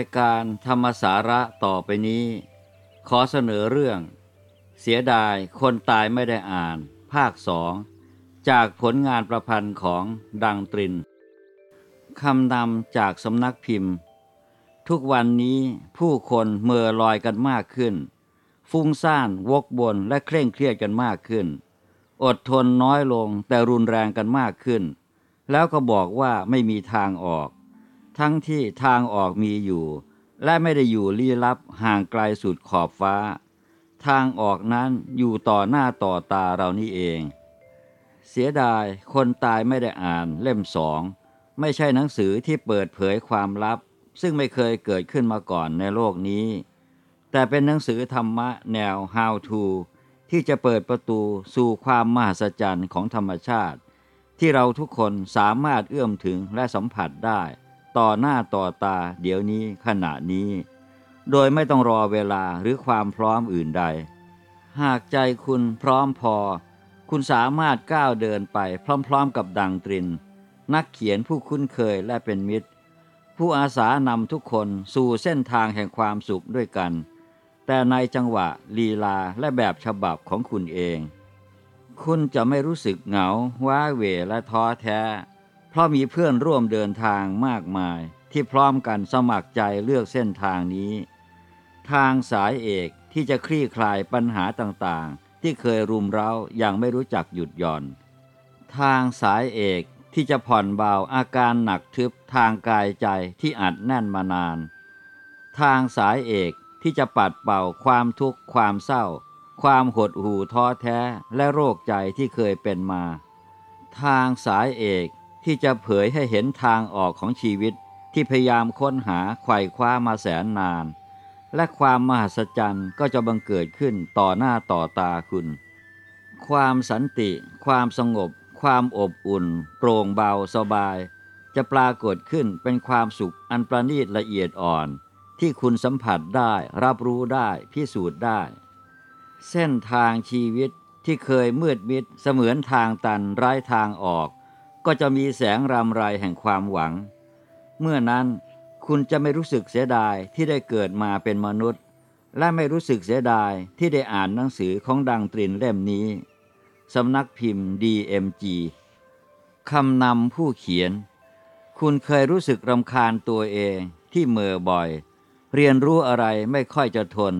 ายการธรรมสาระต่อไปนี้ ขอเสนอเรื่อง เสียดายคนตายไม่ได้อ่าน ภาคสอง จากผลงานประพันธ์ของดังตรินคำนำจากสำนักพิมพ์ ทุกวันนี้ผู้คนเมื่อลอยกันมากขึ้น ฟุ้งซ่านวกบนและเคร่งเครียดกันมากขึ้น อดทนน้อยลงแต่รุนแรงกันมากขึ้น แล้วก็บอกว่าไม่มีทางออก ทั้งที่ทางออกมีอยู่ และไม่ได้อยู่ลี้ลับห่างไกลสุดขอบฟ้า ทางออกนั้นอยู่ต่อหน้าต่อตาเรานี่เอง เสียดายคนตายไม่ได้อ่านเล่มสอง ไม่ใช่หนังสือที่เปิดเผยความลับ ซึ่งไม่เคยเกิดขึ้นมาก่อนในโลกนี้ แต่เป็นหนังสือธรรมะแนว how to ที่จะเปิดประตูสู่ความมหัศจรรย์ของธรรมชาติ ที่เราทุกคนสามารถเอื้อมถึงและสัมผัสได้ ต่อหน้าต่อตาเดี๋ยวนี้ขณะนี้ โดยไม่ต้องรอเวลาหรือความพร้อมอื่นใด หากใจคุณพร้อมพอ คุณสามารถก้าวเดินไปพร้อมๆกับดังตริน นักเขียนผู้คุ้นเคยและเป็นมิตร ผู้อาสานำทุกคนสู่เส้นทางแห่งความสุขด้วยกัน แต่ในจังหวะลีลาและแบบฉบับของคุณเอง คุณจะไม่รู้สึกเหงา ว้าเหวและท้อแท้ เพราะมีเพื่อนร่วมเดินทางมากมาย ที่พร้อมกันสมัครใจเลือกเส้นทางนี้ ทางสายเอกที่จะคลี่คลายปัญหาต่างๆ ที่เคยรุมเร้าอย่างไม่รู้จักหยุดหย่อน ทางสายเอกที่จะผ่อนเบาอาการหนักทึบทางกายใจที่อัดแน่นมานาน ทางสายเอกที่จะปัดเป่าความทุกข์ความเศร้า ความหดหู่ท้อแท้และโรคใจที่เคยเป็นมา ทางสายเอก ที่จะเผยให้เห็นทางออกของชีวิตที่พยายามค้นหาไขว่คว้ามาแสนนาน และความมหัศจรรย์ก็จะบังเกิดขึ้นต่อหน้าต่อตาคุณ ความสันติ ความสงบ ความอบอุ่น โปร่งเบาสบาย จะปรากฏขึ้นเป็นความสุขอันประณีตละเอียดอ่อน ที่คุณสัมผัสได้รับรู้ได้พิสูจน์ได้ เส้นทางชีวิตที่เคยมืดมิดเสมือนทางตันไร้ทางออก ก็จะมีแสงรำไรแห่งความหวัง เมื่อนั้นคุณจะไม่รู้สึกเสียดายที่ได้เกิดมาเป็นมนุษย์ และไม่รู้สึกเสียดายที่ได้อ่านหนังสือของดังตรินเล่มนี้ สำนักพิมพ์ DMG คำนำผู้เขียน คุณเคยรู้สึกรำคาญตัวเองที่เมื่อบ่อย เรียนรู้อะไรไม่ค่อยจะทน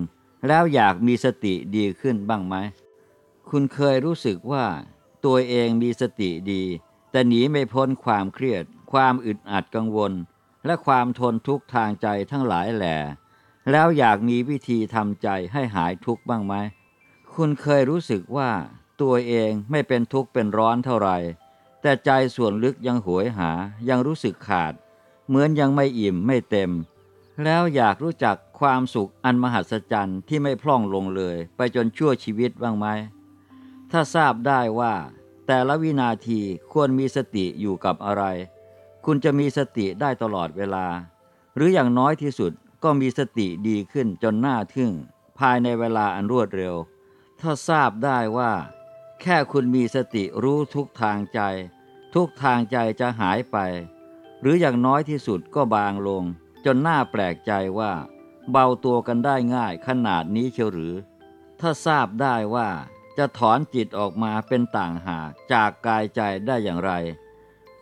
แล้วอยากมีสติดีขึ้นบ้างไหม คุณเคยรู้สึกว่าตัวเองมีสติดี แต่หนีไม่พ้นความเครียด ความอึดอัดกังวล และความทนทุกข์ทางใจทั้งหลายแหล่แล้วอยากมีวิธีทำใจให้หายทุกข์บ้างไหม คุณเคยรู้สึกว่าตัวเองไม่เป็นทุกข์เป็นร้อนเท่าไหร่ แต่ใจส่วนลึกยังหวยหา ยังรู้สึกขาด เหมือนยังไม่อิ่มไม่เต็ม แล้วอยากรู้จักความสุขอันมหัศจรรย์ที่ไม่พล่องลงเลย ไปจนชั่วชีวิตบ้างไหม ถ้าทราบได้ว่า แต่ละวินาทีควรมีสติอยู่กับอะไร คุณจะมีสติได้ตลอดเวลา หรืออย่างน้อยที่สุดก็มีสติดีขึ้นจนน่าทึ่ง ภายในเวลาอันรวดเร็ว ถ้าทราบได้ว่า แค่คุณมีสติรู้ทุกทางใจ ทุกทางใจจะหายไป หรืออย่างน้อยที่สุดก็บางลง จนน่าแปลกใจว่า เบาตัวกันได้ง่ายขนาดนี้เชียวหรือ ถ้าทราบได้ว่า จะถอนจิตออกมาเป็นต่างหากจากกายใจได้อย่างไร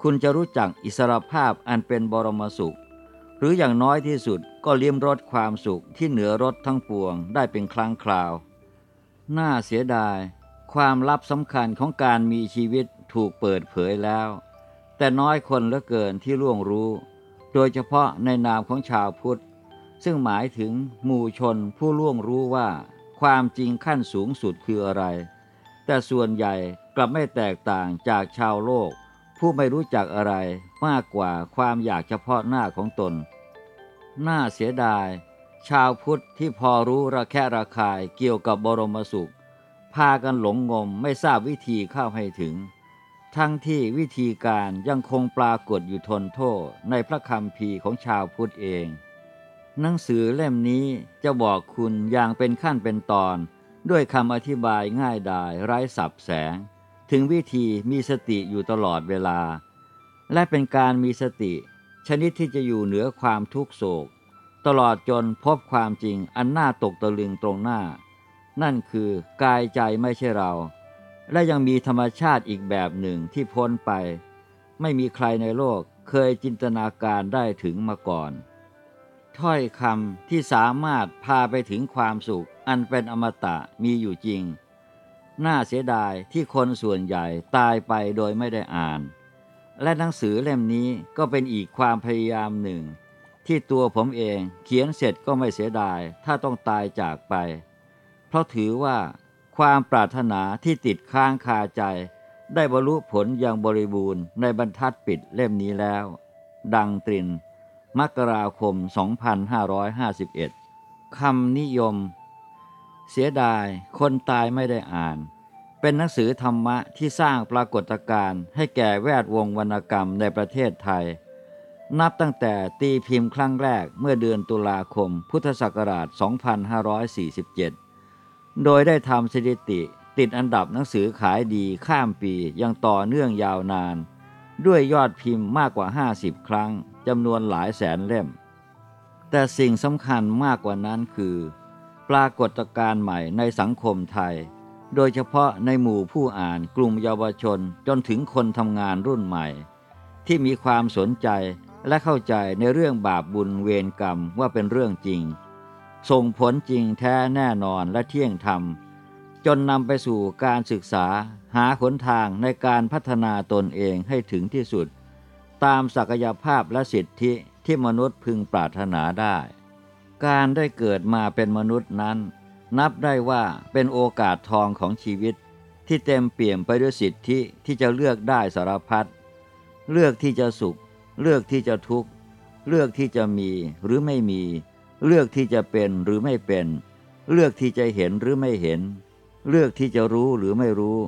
คุณจะรู้จักอิสรภาพอันเป็นบรมสุข หรืออย่างน้อยที่สุดก็เลี้ยมรสความสุขที่เหนือรสทั้งปวงได้เป็นครั้งคราว น่าเสียดาย ความลับสำคัญของการมีชีวิตถูกเปิดเผยแล้ว แต่น้อยคนเหลือเกินที่ล่วงรู้ โดยเฉพาะในนามของชาวพุทธ ซึ่งหมายถึงหมู่ชนผู้ล่วงรู้ว่า ความจริงขั้นสูงสุดคืออะไร แต่ส่วนใหญ่กลับไม่แตกต่างจากชาวโลก ผู้ไม่รู้จักอะไรมากกว่าความอยากเฉพาะหน้าของตน น่าเสียดาย ชาวพุทธที่พอรู้ระแคะระคายเกี่ยวกับบรมสุข พากันหลงงมไม่ทราบวิธีเข้าให้ถึง ทั้งที่วิธีการยังคงปรากฏอยู่ทนโทษในพระคำพีของชาวพุทธเอง หนังสือเล่มนี้จะบอกคุณอย่างเป็นขั้นเป็นตอน ด้วยคำอธิบายง่ายดายไร้สับแสง ถึงวิธีมีสติอยู่ตลอดเวลา และเป็นการมีสติ ชนิดที่จะอยู่เหนือความทุกโศก ตลอดจนพบความจริงอันน่าตกตะลึงตรงหน้า นั่นคือกายใจไม่ใช่เรา และยังมีธรรมชาติอีกแบบหนึ่งที่พ้นไป ไม่มีใครในโลกเคยจินตนาการได้ถึงมาก่อน ถ้อยคำที่สามารถพาไปถึงความสุข อันเป็นอมตะมีอยู่จริง น่าเสียดายที่คนส่วนใหญ่ตายไปโดยไม่ได้อ่าน และหนังสือเล่มนี้ก็เป็นอีกความพยายามหนึ่ง ที่ตัวผมเองเขียนเสร็จก็ไม่เสียดาย ถ้าต้องตายจากไป เพราะถือว่าความปรารถนาที่ติดค้างคาใจ ได้บรรลุผลอย่างบริบูรณ์ในบรรทัดปิดเล่มนี้แล้ว ดังตริน มกราคม 2551 คำนิยม เสียดายคนตายไม่ได้อ่าน เป็นหนังสือธรรมะที่สร้างปรากฏการณ์ให้แก่แวดวงวรรณกรรมในประเทศไทย นับตั้งแต่ตีพิมพ์ครั้งแรกเมื่อเดือนตุลาคม พุทธศักราช 2547 โดยได้ทำสถิติติดอันดับหนังสือขายดีข้ามปียังต่อเนื่องยาวนาน ด้วยยอดพิมพ์มากกว่า 50 ครั้ง จำนวนหลายแสนเล่ม แต่สิ่งสำคัญมากกว่านั้นคือ ปรากฏการณ์ใหม่ในสังคมไทย โดยเฉพาะในหมู่ผู้อ่านกลุ่มเยาวชนจนถึงคนทำงานรุ่นใหม่ ที่มีความสนใจและเข้าใจในเรื่องบาปบุญเวรกรรมว่าเป็นเรื่องจริง ส่งผลจริงแท้แน่นอนและเที่ยงธรรม จนนำไปสู่การศึกษาหาหนทางในการพัฒนาตนเองให้ถึงที่สุด ตามศักยภาพและสิทธิที่มนุษย์พึงปรารถนาได้ การได้เกิดมาเป็นมนุษย์นั้น นับได้ว่าเป็นโอกาสทองของชีวิต ที่เต็มเปี่ยมไปด้วยสิทธิที่จะเลือกได้สารพัดเลือกที่จะสุข เลือกที่จะทุกข์ เลือกที่จะมีหรือไม่มี เลือกที่จะเป็นหรือไม่เป็น เลือกที่จะเห็นหรือไม่เห็น เลือกที่จะรู้หรือไม่รู้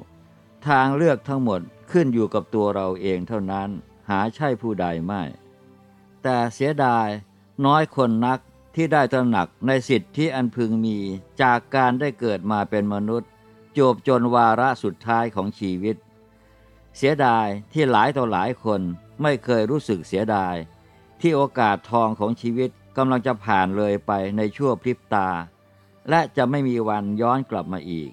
ทางเลือกทั้งหมดขึ้นอยู่กับตัวเราเองเท่านั้น หาใช่ผู้ใดไม่ แต่เสียดายน้อยคนนักที่ได้ตระหนักในสิทธิอันพึงมีจากการได้เกิดมาเป็นมนุษย์ จบจนวาระสุดท้ายของชีวิต เสียดายที่หลายต่อหลายคนไม่เคยรู้สึกเสียดาย ที่โอกาสทองของชีวิตกำลังจะผ่านเลยไปในชั่วพริบตา และจะไม่มีวันย้อนกลับมาอีก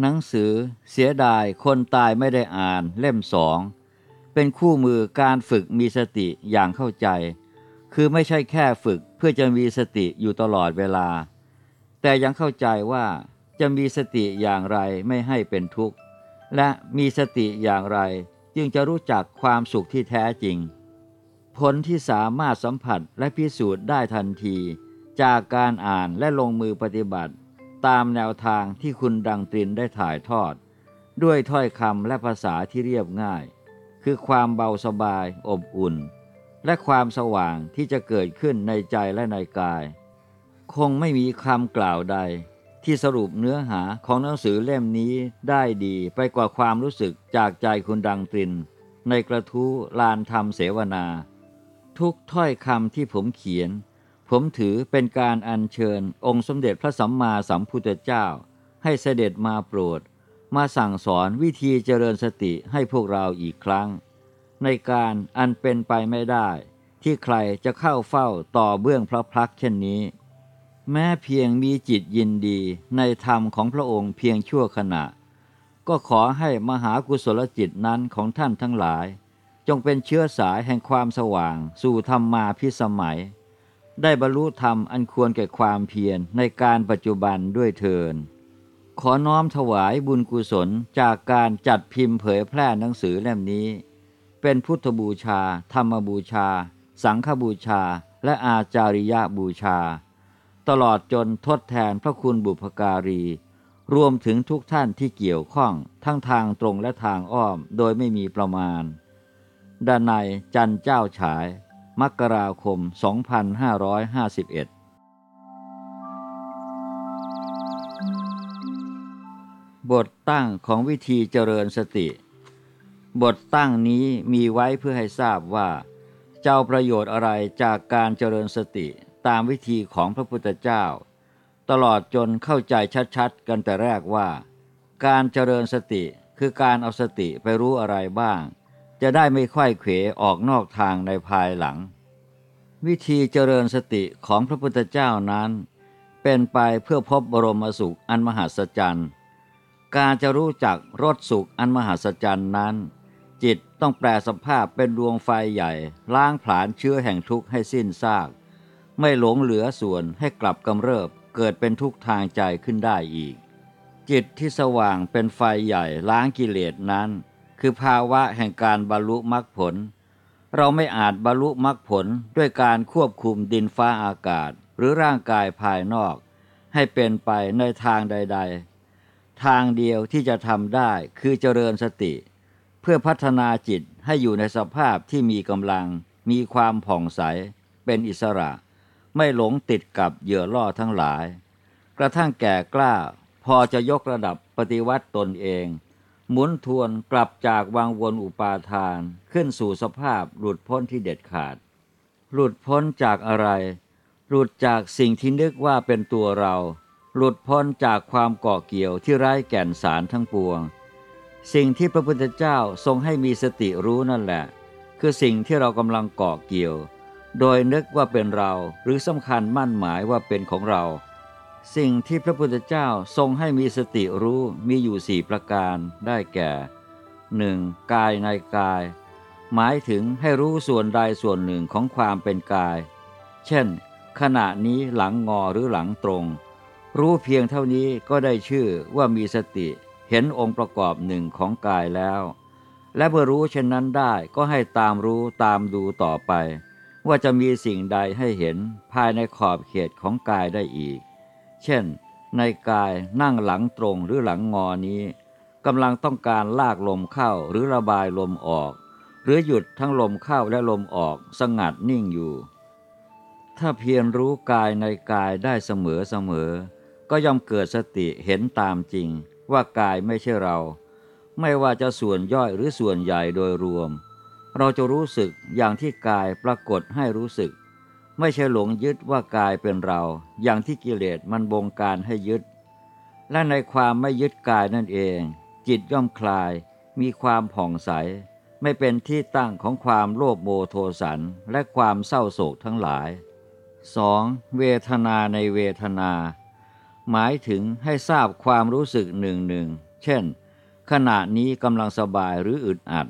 หนังสือ เสียดายคนตายไม่ได้อ่าน เล่มสอง เป็นคู่มือการฝึกมีสติอย่างเข้าใจ คือไม่ใช่แค่ฝึกเพื่อจะมีสติอยู่ตลอดเวลา แต่ยังเข้าใจว่าจะมีสติอย่างไรไม่ให้เป็นทุกข์ และมีสติอย่างไรจึงจะรู้จักความสุขที่แท้จริง ผลที่สามารถสัมผัสและพิสูจน์ได้ทันที จากการอ่านและลงมือปฏิบัติ ตามแนวทางที่คุณดังตรินได้ถ่ายทอด ด้วยถ้อยคำและภาษาที่เรียบง่าย คือความเบาสบายอบอุ่น และความสว่างที่จะเกิดขึ้นในใจและในกาย คงไม่มีคำกล่าวใด ที่สรุปเนื้อหาของหนังสือเล่มนี้ได้ดีไปกว่าความรู้สึกจากใจคุณดังตริน ในกระทู้ลานธรรมเสวนา ทุกถ้อยคำที่ผมเขียน ผมถือเป็นการอัญเชิญองค์สมเด็จพระสัมมาสัมพุทธเจ้า ให้เสด็จมาโปรด มาสั่งสอนวิธีเจริญสติให้พวกเราอีกครั้ง ในการอันเป็นไปไม่ได้ ที่ใครจะเข้าเฝ้าต่อเบื้องพระพักเช่นนี้ แม้เพียงมีจิตยินดีในธรรมของพระองค์เพียงชั่วขณะ ก็ขอให้มหากุศลจิตนั้นของท่านทั้งหลาย จงเป็นเชื้อสายแห่งความสว่างสู่ธรรมมาพิสมัย ได้บรรลุธรรมอันควรแก่ความเพียรในการปัจจุบันด้วยเทิน ขอน้อมถวายบุญกุศลจากการจัดพิมพ์เผยแพร่หนังสือเล่มนี้ เป็นพุทธบูชา ธรรมบูชา สังฆบูชา และอาจาริยบูชา ตลอดจนทดแทนพระคุณบุพการี รวมถึงทุกท่านที่เกี่ยวข้องทั้งทางตรงและทางอ้อมโดยไม่มีประมาณดานายจันเจ้าฉาย มกราคม 2551 บทตั้งของวิธีเจริญสติ บทตั้งนี้มีไว้เพื่อให้ทราบว่า เจ้าประโยชน์อะไรจากการเจริญสติตามวิธีของพระพุทธเจ้า ตลอดจนเข้าใจชัดๆ กันแต่แรกว่า การเจริญสติคือการเอาสติไปรู้อะไรบ้าง จะได้ไม่ค่อยเขวออกนอกทางในภายหลัง วิธีเจริญสติของพระพุทธเจ้านั้น เป็นไปเพื่อพบบรมสุขอันมหัศจรรย์การจะรู้จักรสสุขอันมหัศจรรย์นั้น จิตต้องแปลสภาพเป็นดวงไฟใหญ่ ล้างผลาญเชื้อแห่งทุกข์ให้สิ้นซาก ไม่หลงเหลือส่วนให้กลับกำเริบเกิดเป็นทุกข์ทางใจขึ้นได้อีก จิตที่สว่างเป็นไฟใหญ่ล้างกิเลสนั้น คือภาวะแห่งการบรรลุมรรคผล เราไม่อาจบรรลุมรรคผลด้วยการควบคุมดินฟ้าอากาศ หรือร่างกายภายนอก ให้เป็นไปในทางใด ๆ ทางเดียวที่จะทำได้คือเจริญสติ เพื่อพัฒนาจิตให้อยู่ในสภาพที่มีกำลัง มีความผ่องใส เป็นอิสระ ไม่หลงติดกับเหยื่อล่อทั้งหลาย กระทั่งแก่กล้าพอจะยกระดับปฏิวัติตนเอง หมุนทวนกลับจากวังวนอุปาทานขึ้นสู่สภาพหลุดพ้นที่เด็ดขาด หลุดพ้นจากอะไร หลุดจากสิ่งที่นึกว่าเป็นตัวเรา หลุดพ้นจากความเกาะเกี่ยวที่ไร้แก่นสารทั้งปวง สิ่งที่พระพุทธเจ้าทรงให้มีสติรู้นั่นแหละ คือสิ่งที่เรากำลังเกาะเกี่ยว โดยนึกว่าเป็นเราหรือสำคัญมั่นหมายว่าเป็นของเรา สิ่งที่พระพุทธเจ้าทรงให้มีสติรู้มีอยู่สี่ประการได้แก่ 1. กายในกาย หมายถึงให้รู้ส่วนใดส่วนหนึ่งของความเป็นกาย เช่น ขณะนี้หลังงอหรือหลังตรง รู้เพียงเท่านี้ก็ได้ชื่อว่ามีสติเห็นองค์ประกอบหนึ่งของกายแล้ว และเมื่อรู้เช่นนั้นได้ก็ให้ตามรู้ตามดูต่อไป ว่าจะมีสิ่งใดให้เห็นภายในขอบเขตของกายได้อีก เช่น ในกายนั่งหลังตรงหรือหลังงอนี้กำลังต้องการลากลมเข้าหรือระบายลมออก หรือหยุดทั้งลมเข้าและลมออกสงัดนิ่งอยู่ ถ้าเพียรรู้กายในกายได้เสมอเสมอ ก็ย่อมเกิดสติเห็นตามจริง ว่ากายไม่ใช่เรา ไม่ว่าจะส่วนย่อยหรือส่วนใหญ่โดยรวม เราจะรู้สึกอย่างที่กายปรากฏให้รู้สึก ไม่ใช่หลงยึดว่ากายเป็นเรา อย่างที่กิเลสมันบงการให้ยึด และในความไม่ยึดกายนั่นเอง จิตย่อมคลาย มีความผ่องใส ไม่เป็นที่ตั้งของความโลภโมโทสันและความเศร้าโศกทั้งหลาย 2. เวทนาในเวทนา หมายถึงให้ทราบความรู้สึกหนึ่งหนึ่งเช่น ขณะนี้กำลังสบายหรืออึดอัด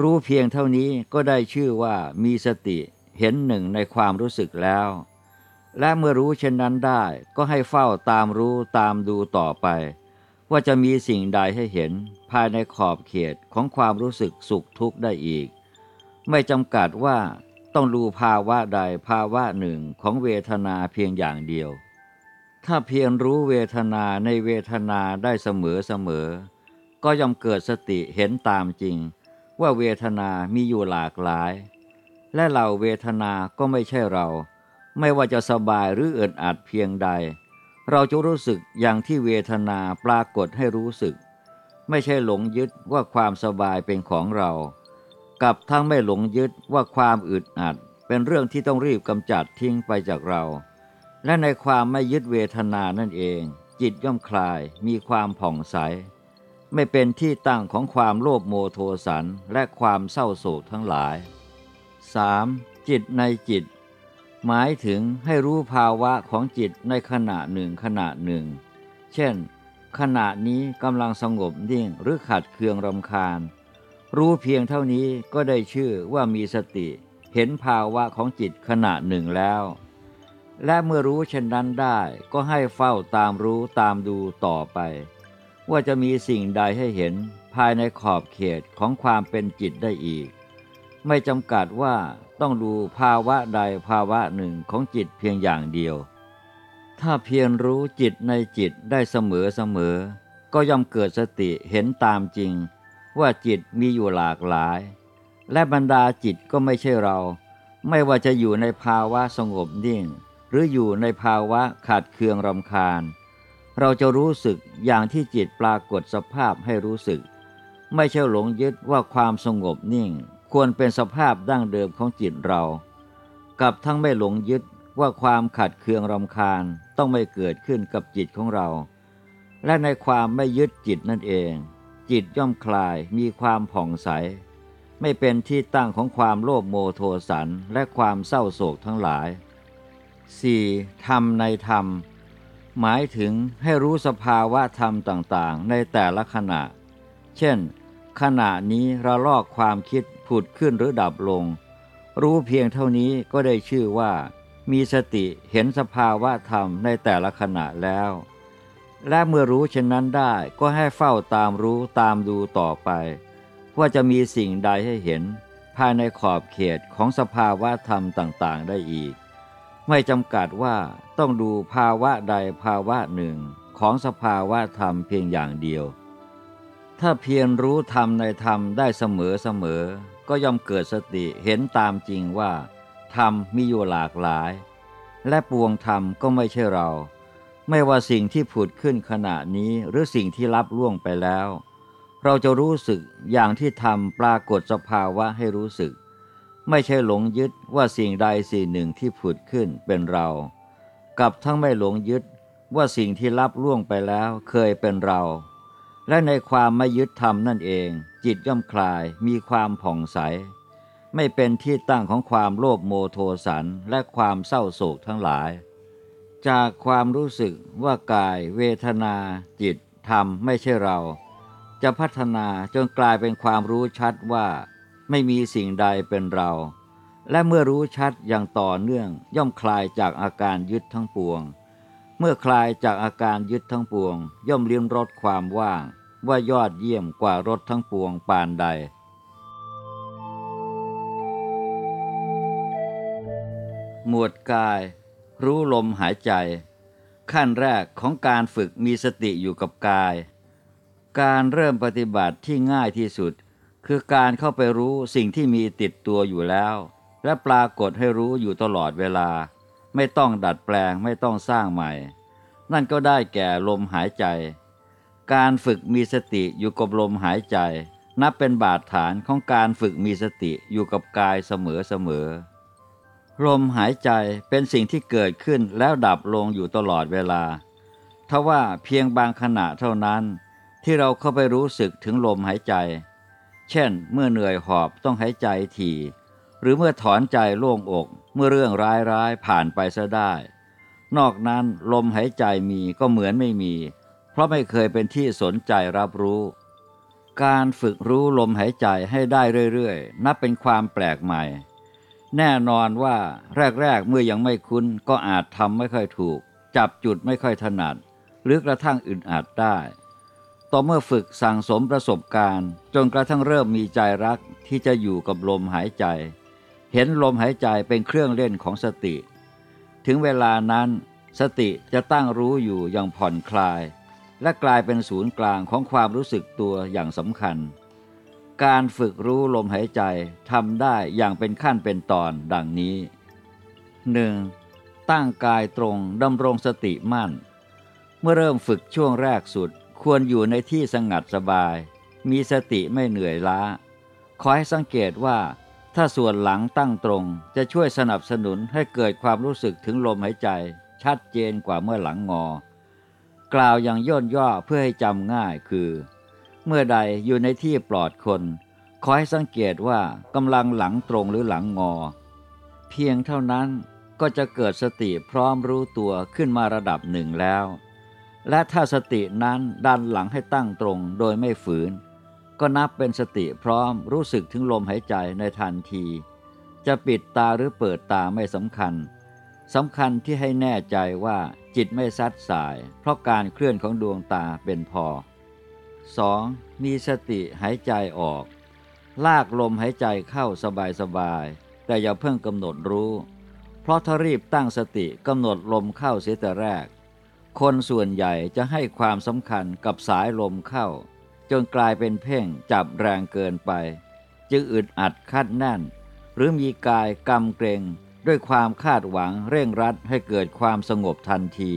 รู้เพียงเท่านี้ก็ได้ชื่อว่ามีสติ เห็นหนึ่งในความรู้สึกแล้ว และเมื่อรู้เช่นนั้นได้ก็ให้เฝ้าตามรู้ตามดูต่อไป ว่าจะมีสิ่งใดให้เห็นภายในขอบเขตของความรู้สึกสุขทุกข์ได้อีก ไม่จำกัดว่าต้องดูภาวะใดภาวะหนึ่งของเวทนาเพียงอย่างเดียว ถ้าเพียรรู้เวทนาในเวทนาได้เสมอเสมอ ก็ย่อมเกิดสติเห็นตามจริง ว่าเวทนามีอยู่หลากหลาย และเหล่าเวทนาก็ไม่ใช่เรา ไม่ว่าจะสบายหรืออึดอัดเพียงใด เราจะรู้สึกอย่างที่เวทนาปรากฏให้รู้สึก ไม่ใช่หลงยึดว่าความสบายเป็นของเรา กับทั้งไม่หลงยึดว่าความอึดอัด เป็นเรื่องที่ต้องรีบกำจัดทิ้งไปจากเรา และในความไม่ยึดเวทนานั่นเอง จิตย่อมคลายมีความผ่องใส ไม่เป็นที่ตั้งของความโลภโมโทสันและความเศร้าโศกทั้งหลาย 3. จิตในจิต หมายถึงให้รู้ภาวะของจิตในขณะหนึ่งขณะหนึ่ง เช่น ขณะนี้กำลังสงบนิ่งหรือขัดเคืองรำคาญ รู้เพียงเท่านี้ก็ได้ชื่อว่ามีสติ เห็นภาวะของจิตขณะหนึ่งแล้ว และเมื่อรู้เช่นนั้นได้ก็ให้เฝ้าตามรู้ตามดูต่อไป ว่าจะมีสิ่งใดให้เห็นภายในขอบเขตของความเป็นจิตได้อีก ไม่จำกัดว่าต้องดูภาวะใดภาวะหนึ่งของจิตเพียงอย่างเดียว ถ้าเพียรรู้จิตในจิตได้เสมอเสมอ ก็ย่อมเกิดสติเห็นตามจริง ว่าจิตมีอยู่หลากหลาย และบรรดาจิตก็ไม่ใช่เรา ไม่ว่าจะอยู่ในภาวะสงบนิ่ง หรืออยู่ในภาวะขาดเคืองรำคาญ เราจะรู้สึกอย่างที่จิตปรากฏสภาพให้รู้สึก ไม่ใช่หลงยึดว่าความสงบนิ่ง ควรเป็นสภาพดั้งเดิมของจิตเรา กับทั้งไม่หลงยึดว่าความขัดเคืองรำคาญต้องไม่เกิดขึ้นกับจิตของเรา และในความไม่ยึดจิตนั่นเอง จิตย่อมคลายมีความผ่องใส ไม่เป็นที่ตั้งของความโลภโมโทสันและความเศร้าโศกทั้งหลาย 4. ธรรมในธรรม หมายถึงให้รู้สภาวะธรรมต่างๆ ในแต่ละขณะ เช่น ขณะนี้ระลอกความคิด ผุดขึ้นหรือดับลง รู้เพียงเท่านี้ก็ได้ชื่อว่า มีสติเห็นสภาวะธรรมในแต่ละขณะแล้ว และเมื่อรู้เช่นนั้นได้ก็ให้เฝ้าตามรู้ตามดูต่อไป ว่าจะมีสิ่งใดให้เห็น ภายในขอบเขตของสภาวะธรรมต่างๆ ได้อีก ไม่จำกัดว่าต้องดูภาวะใดภาวะหนึ่งของสภาวะธรรมเพียงอย่างเดียวถ้าเพียรรู้ธรรมในธรรมได้เสมอเสมอ ก็ย่อมเกิดสติเห็นตามจริงว่า ธรรมมีอยู่หลากหลาย และปวงธรรมก็ไม่ใช่เรา ไม่ว่าสิ่งที่ผุดขึ้นขณะนี้หรือสิ่งที่รับล่วงไปแล้ว เราจะรู้สึกอย่างที่ธรรมปรากฏสภาวะให้รู้สึก ไม่ใช่หลงยึดว่าสิ่งใดสิ่งหนึ่งที่ผุดขึ้นเป็นเรา กับทั้งไม่หลงยึดว่าสิ่งที่รับล่วงไปแล้วเคยเป็นเรา และในความไม่ยึดธรรมนั่นเอง จิตย่อมคลายมีความผ่องใส ไม่เป็นที่ตั้งของความโลภโมโทสันและความเศร้าโศกทั้งหลาย จากความรู้สึกว่ากาย เวทนา จิต ธรรมไม่ใช่เรา จะพัฒนาจนกลายเป็นความรู้ชัดว่า ไม่มีสิ่งใดเป็นเรา และเมื่อรู้ชัดอย่างต่อเนื่องย่อมคลายจากอาการยึดทั้งปวง เมื่อคลายจากอาการยึดทั้งปวง ย่อมเลิ้มรสความว่าง ว่ายอดเยี่ยมกว่ารสทั้งปวงปานใด หมวดกาย รู้ลมหายใจ ขั้นแรกของการฝึกมีสติอยู่กับกาย การเริ่มปฏิบัติที่ง่ายที่สุด คือการเข้าไปรู้สิ่งที่มีติดตัวอยู่แล้ว และปรากฏให้รู้อยู่ตลอดเวลา ไม่ต้องดัดแปลงไม่ต้องสร้างใหม่ นั่นก็ได้แก่ลมหายใจ การฝึกมีสติอยู่กับลมหายใจ นับเป็นบาดฐานของการฝึกมีสติอยู่กับกายเสมอเสมอลมหายใจเป็นสิ่งที่เกิดขึ้นแล้วดับลงอยู่ตลอดเวลาทว่าเพียงบางขณะเท่านั้น ที่เราเข้าไปรู้สึกถึงลมหายใจ เช่น เมื่อเหนื่อยหอบต้องหายใจถี่ หรือเมื่อถอนใจโล่งอก เมื่อเรื่องร้ายๆผ่านไปซะได้ นอกนั้นลมหายใจมีก็เหมือนไม่มี เพราะไม่เคยเป็นที่สนใจรับรู้ การฝึกรู้ลมหายใจให้ได้เรื่อยๆ นับเป็นความแปลกใหม่ แน่นอนว่าแรกๆเมื่อยังไม่คุ้นก็อาจทำไม่ค่อยถูก จับจุดไม่ค่อยถนัด หรือกระทั่งอึดอัดได้ต่อเมื่อฝึกสั่งสมประสบการณ์ จนกระทั่งเริ่มมีใจรักที่จะอยู่กับลมหายใจ เห็นลมหายใจเป็นเครื่องเล่นของสติ ถึงเวลานั้นสติจะตั้งรู้อยู่อย่างผ่อนคลาย และกลายเป็นศูนย์กลางของความรู้สึกตัวอย่างสำคัญ การฝึกรู้ลมหายใจทำได้อย่างเป็นขั้นเป็นตอนดังนี้ 1. ตั้งกายตรงดำรงสติมั่น เมื่อเริ่มฝึกช่วงแรกสุดควรอยู่ในที่สงัดสบาย มีสติไม่เหนื่อยล้า ขอให้สังเกตว่า ถ้าส่วนหลังตั้งตรงจะช่วยสนับสนุนให้เกิดความรู้สึกถึงลมหายใจ ชัดเจนกว่าเมื่อหลังงอ กล่าวอย่างย่นย่อเพื่อให้จำง่ายคือ เมื่อใดอยู่ในที่ปลอดคน ขอให้สังเกตว่ากำลังหลังตรงหรือหลังงอ เพียงเท่านั้นก็จะเกิดสติพร้อมรู้ตัวขึ้นมาระดับหนึ่งแล้ว และถ้าสตินั้นดันหลังให้ตั้งตรงโดยไม่ฝืน ก็นับเป็นสติพร้อมรู้สึกถึงลมหายใจในทันที จะปิดตาหรือเปิดตาไม่สำคัญสำคัญที่ให้แน่ใจว่าจิตไม่ซัดสาย เพราะการเคลื่อนของดวงตาเป็นพอ 2. มีสติหายใจออก ลากลมหายใจเข้าสบายๆ แต่อย่าเพิ่งกำหนดรู้ เพราะถ้ารีบตั้งสติกำหนดลมเข้าเสียแต่แรก คนส่วนใหญ่จะให้ความสำคัญกับสายลมเข้า จนกลายเป็นเพ่งจับแรงเกินไป จึงอึดอัดคัดแน่น หรือมีกายกำเกรงด้วยความคาดหวังเร่งรัดให้เกิดความสงบทันที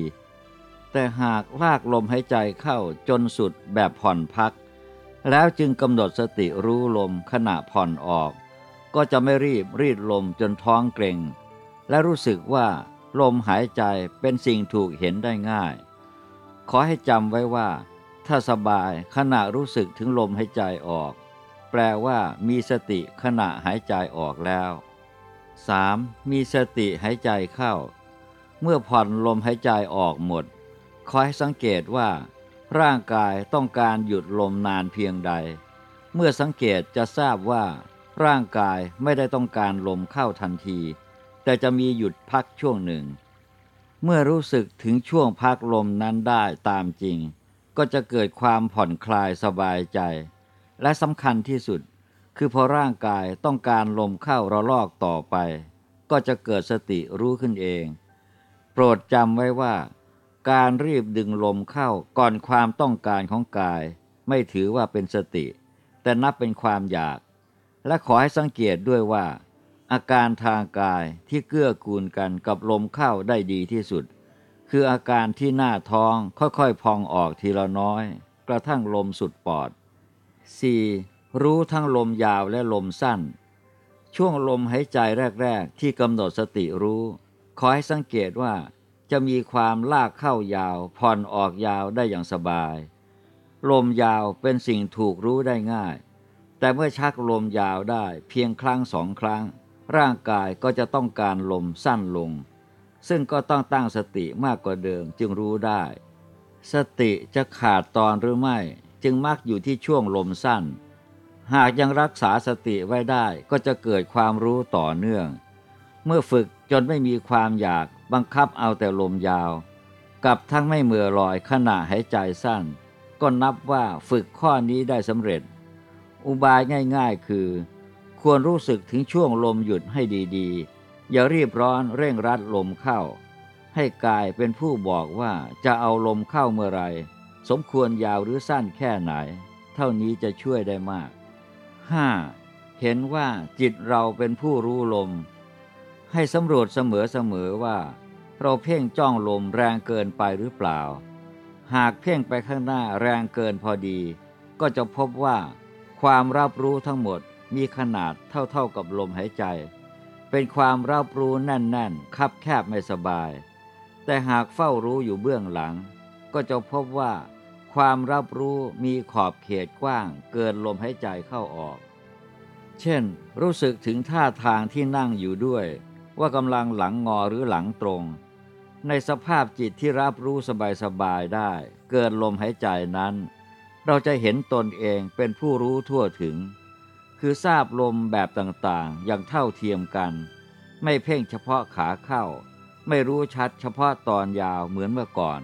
แต่หากลากลมหายใจเข้าจนสุดแบบผ่อนพัก แล้วจึงกำหนดสติรู้ลมขณะผ่อนออก ก็จะไม่รีบรีดลมจนท้องเกร็ง และรู้สึกว่าลมหายใจเป็นสิ่งถูกเห็นได้ง่าย ขอให้จำไว้ว่า ถ้าสบายขณะรู้สึกถึงลมหายใจออก แปลว่ามีสติขณะหายใจออกแล้ว 3. มีสติหายใจเข้า เมื่อผ่อนลมหายใจออกหมด คอยสังเกตว่า ร่างกายต้องการหยุดลมนานเพียงใด เมื่อสังเกตจะทราบว่า ร่างกายไม่ได้ต้องการลมเข้าทันที แต่จะมีหยุดพักช่วงหนึ่ง เมื่อรู้สึกถึงช่วงพักลมนั้นได้ตามจริง ก็จะเกิดความผ่อนคลายสบายใจ และสำคัญที่สุด คือพอร่างกายต้องการลมเข้าระลอกต่อไป ก็จะเกิดสติรู้ขึ้นเอง โปรดจำไว้ว่า การรีบดึงลมเข้าก่อนความต้องการของกาย ไม่ถือว่าเป็นสติ แต่นับเป็นความอยาก และขอให้สังเกตด้วยว่า อาการทางกายที่เกื้อกูลกันกับลมเข้าได้ดีที่สุด คืออาการที่หน้าท้องค่อยๆ พองออกทีละน้อย กระทั่งลมสุดปอด 4. รู้ทั้งลมยาวและลมสั้น ช่วงลมหายใจแรก ๆ ที่กำหนดสติรู้ ขอให้สังเกตว่า จะมีความลากเข้ายาว ผ่อนออกยาวได้อย่างสบาย ลมยาวเป็นสิ่งถูกรู้ได้ง่าย แต่เมื่อชักลมยาวได้เพียงครั้งสองครั้ง ร่างกายก็จะต้องการลมสั้นลง ซึ่งก็ต้องตั้งสติมากกว่าเดิมจึงรู้ได้ สติจะขาดตอนหรือไม่ จึงมักอยู่ที่ช่วงลมสั้น หากยังรักษาสติไว้ได้ก็จะเกิดความรู้ต่อเนื่อง เมื่อฝึกจนไม่มีความอยากบังคับเอาแต่ลมยาว กับทั้งไม่เมื่อลอยขณะหายใจสั้น ก็นับว่าฝึกข้อนี้ได้สำเร็จ อุบายง่าย ๆ คือ ควรรู้สึกถึงช่วงลมหยุดให้ดีๆ อย่ารีบร้อนเร่งรัดลมเข้า ให้กายเป็นผู้บอกว่าจะเอาลมเข้าเมื่อไร สมควรยาวหรือสั้นแค่ไหน เท่านี้จะช่วยได้มาก 5. เห็นว่าจิตเราเป็นผู้รู้ลม ให้สำรวจเสมอๆว่า เราเพ่งจ้องลมแรงเกินไปหรือเปล่า หากเพ่งไปข้างหน้าแรงเกินพอดี ก็จะพบว่า ความรับรู้ทั้งหมดมีขนาดเท่าๆกับลมหายใจ เป็นความรับรู้แน่นๆ คับแคบไม่สบาย แต่หากเฝ้ารู้อยู่เบื้องหลัง ก็จะพบว่า ความรับรู้มีขอบเขตกว้าง เกินลมหายใจเข้าออก เช่น รู้สึกถึงท่าทางที่นั่งอยู่ด้วย ว่ากำลังหลังงอหรือหลังตรง ในสภาพจิตที่รับรู้สบายๆได้ เกินลมหายใจนั้น เราจะเห็นตนเองเป็นผู้รู้ทั่วถึง คือทราบลมแบบต่างๆ อย่างเท่าเทียมกัน ไม่เพ่งเฉพาะขาเข้า ไม่รู้ชัดเฉพาะตอนยาวเหมือนเมื่อก่อน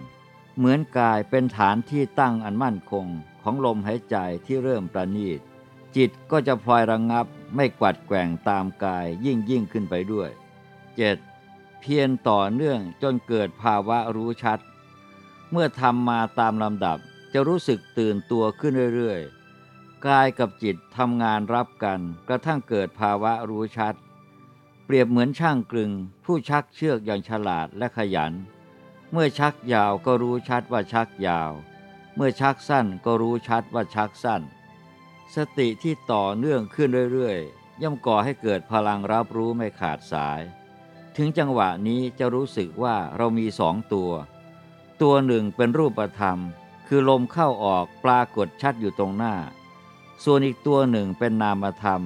เหมือนกายเป็นฐานที่ตั้งอันมั่นคงของลมหายใจที่เริ่มประณีต จิตก็จะพลอยระงงับไม่กวัดแกว่งตามกายยิ่งยิ่งขึ้นไปด้วย 7. เพียรต่อเนื่องจนเกิดภาวะรู้ชัด เมื่อทำมาตามลำดับจะรู้สึกตื่นตัวขึ้นเรื่อยๆ กายกับจิตทำงานรับกันกระทั่งเกิดภาวะรู้ชัด เปรียบเหมือนช่างกลึง ผู้ชักเชือกอย่างฉลาดและขยัน เมื่อชักยาวก็รู้ชัดว่าชักยาว เมื่อชักสั้นก็รู้ชัดว่าชักสั้น สติที่ต่อเนื่องขึ้นเรื่อยๆ ย่อมก่อให้เกิดพลังรับรู้ไม่ขาดสาย ถึงจังหวะนี้จะรู้สึกว่าเรามีสองตัว ตัวหนึ่งเป็นรูปธรรม คือลมเข้าออกปรากฏชัดอยู่ตรงหน้า ส่วนอีกตัวหนึ่งเป็นนามธรรม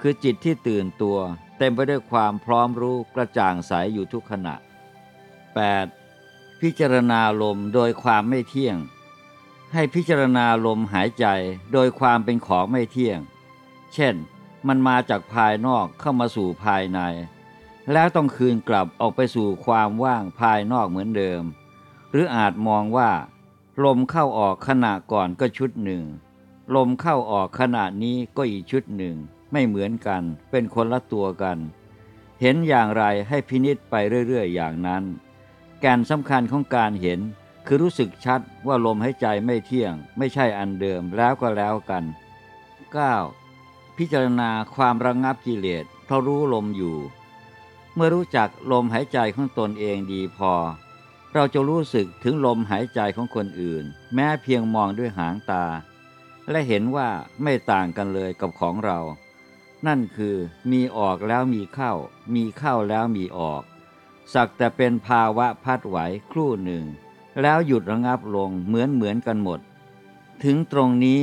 คือจิตที่ตื่นตัว เต็มไปด้วยความพร้อมรู้กระจ่างใสยอยู่ทุกขณะ 8. พิจารณาลมโดยความไม่เที่ยง ให้พิจารณาลมหายใจโดยความเป็นของไม่เที่ยง เช่น มันมาจากภายนอกเข้ามาสู่ภายใน แล้วต้องคืนกลับออกไปสู่ความว่างภายนอกเหมือนเดิม หรืออาจมองว่า ลมเข้าออกขณะก่อนก็ชุดหนึ่ง ลมเข้าออกขณะนี้ก็อีกชุดหนึ่ง ไม่เหมือนกัน เป็นคนละตัวกัน เห็นอย่างไรให้พินิษไปเรื่อย ๆ อย่างนั้น แก่นสำคัญของการเห็นคือรู้สึกชัดว่าลมหายใจไม่เที่ยง ไม่ใช่อันเดิมแล้วก็แล้วกัน 9. พิจารณาความระงงับกิเลสเพราะรู้ลมอยู่ เมื่อรู้จักลมหายใจของตนเองดีพอ เราจะรู้สึกถึงลมหายใจของคนอื่น แม้เพียงมองด้วยหางตา และเห็นว่าไม่ต่างกันเลยกับของเรา นั่นคือมีออกแล้วมีเข้า มีเข้าแล้วมีออก สักแต่เป็นภาวะพัดไหวครู่หนึ่ง แล้วหยุดระงับลงเหมือนเหมือนกันหมด ถึงตรงนี้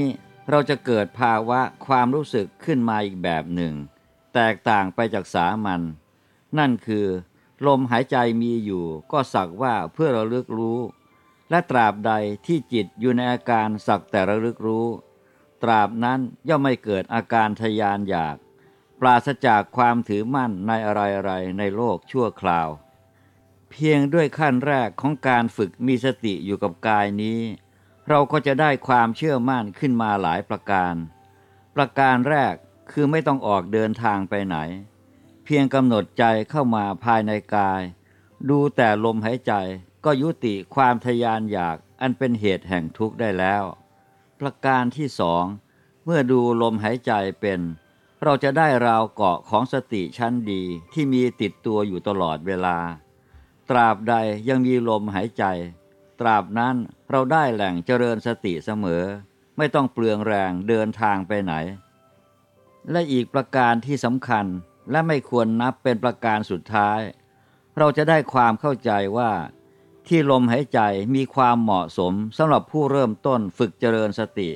เราจะเกิดภาวะความรู้สึกขึ้นมาอีกแบบหนึ่ง แตกต่างไปจากสามัญนั่นคือ ลมหายใจมีอยู่ ก็สักว่าเพื่อระลึกรู้ และตราบใดที่จิตอยู่ในอาการสักแต่ระลึกรู้ ตราบนั้นย่อมไม่เกิดอาการทยานอยาก ปราศจากความถือมั่นในอะไรๆในโลกชั่วคราว เพียงด้วยขั้นแรกของการฝึกมีสติอยู่กับกายนี้ เราก็จะได้ความเชื่อมั่นขึ้นมาหลายประการ ประการแรกคือไม่ต้องออกเดินทางไปไหน เพียงกำหนดใจเข้ามาภายในกาย ดูแต่ลมหายใจก็ยุติความทยานอยากอันเป็นเหตุแห่งทุกข์ได้แล้ว ประการที่สอง เมื่อดูลมหายใจเป็น เราจะได้ราวเกาะของสติชั้นดีที่มีติดตัวอยู่ตลอดเวลา ตราบใดยังมีลมหายใจ ตราบนั้นเราได้แหล่งเจริญสติเสมอ ไม่ต้องเปลืองแรงเดินทางไปไหน และอีกประการที่สำคัญและไม่ควรนับเป็นประการสุดท้าย เราจะได้ความเข้าใจว่า ที่ลมหายใจมีความเหมาะสมสำหรับผู้เริ่มต้นฝึกเจริญสติ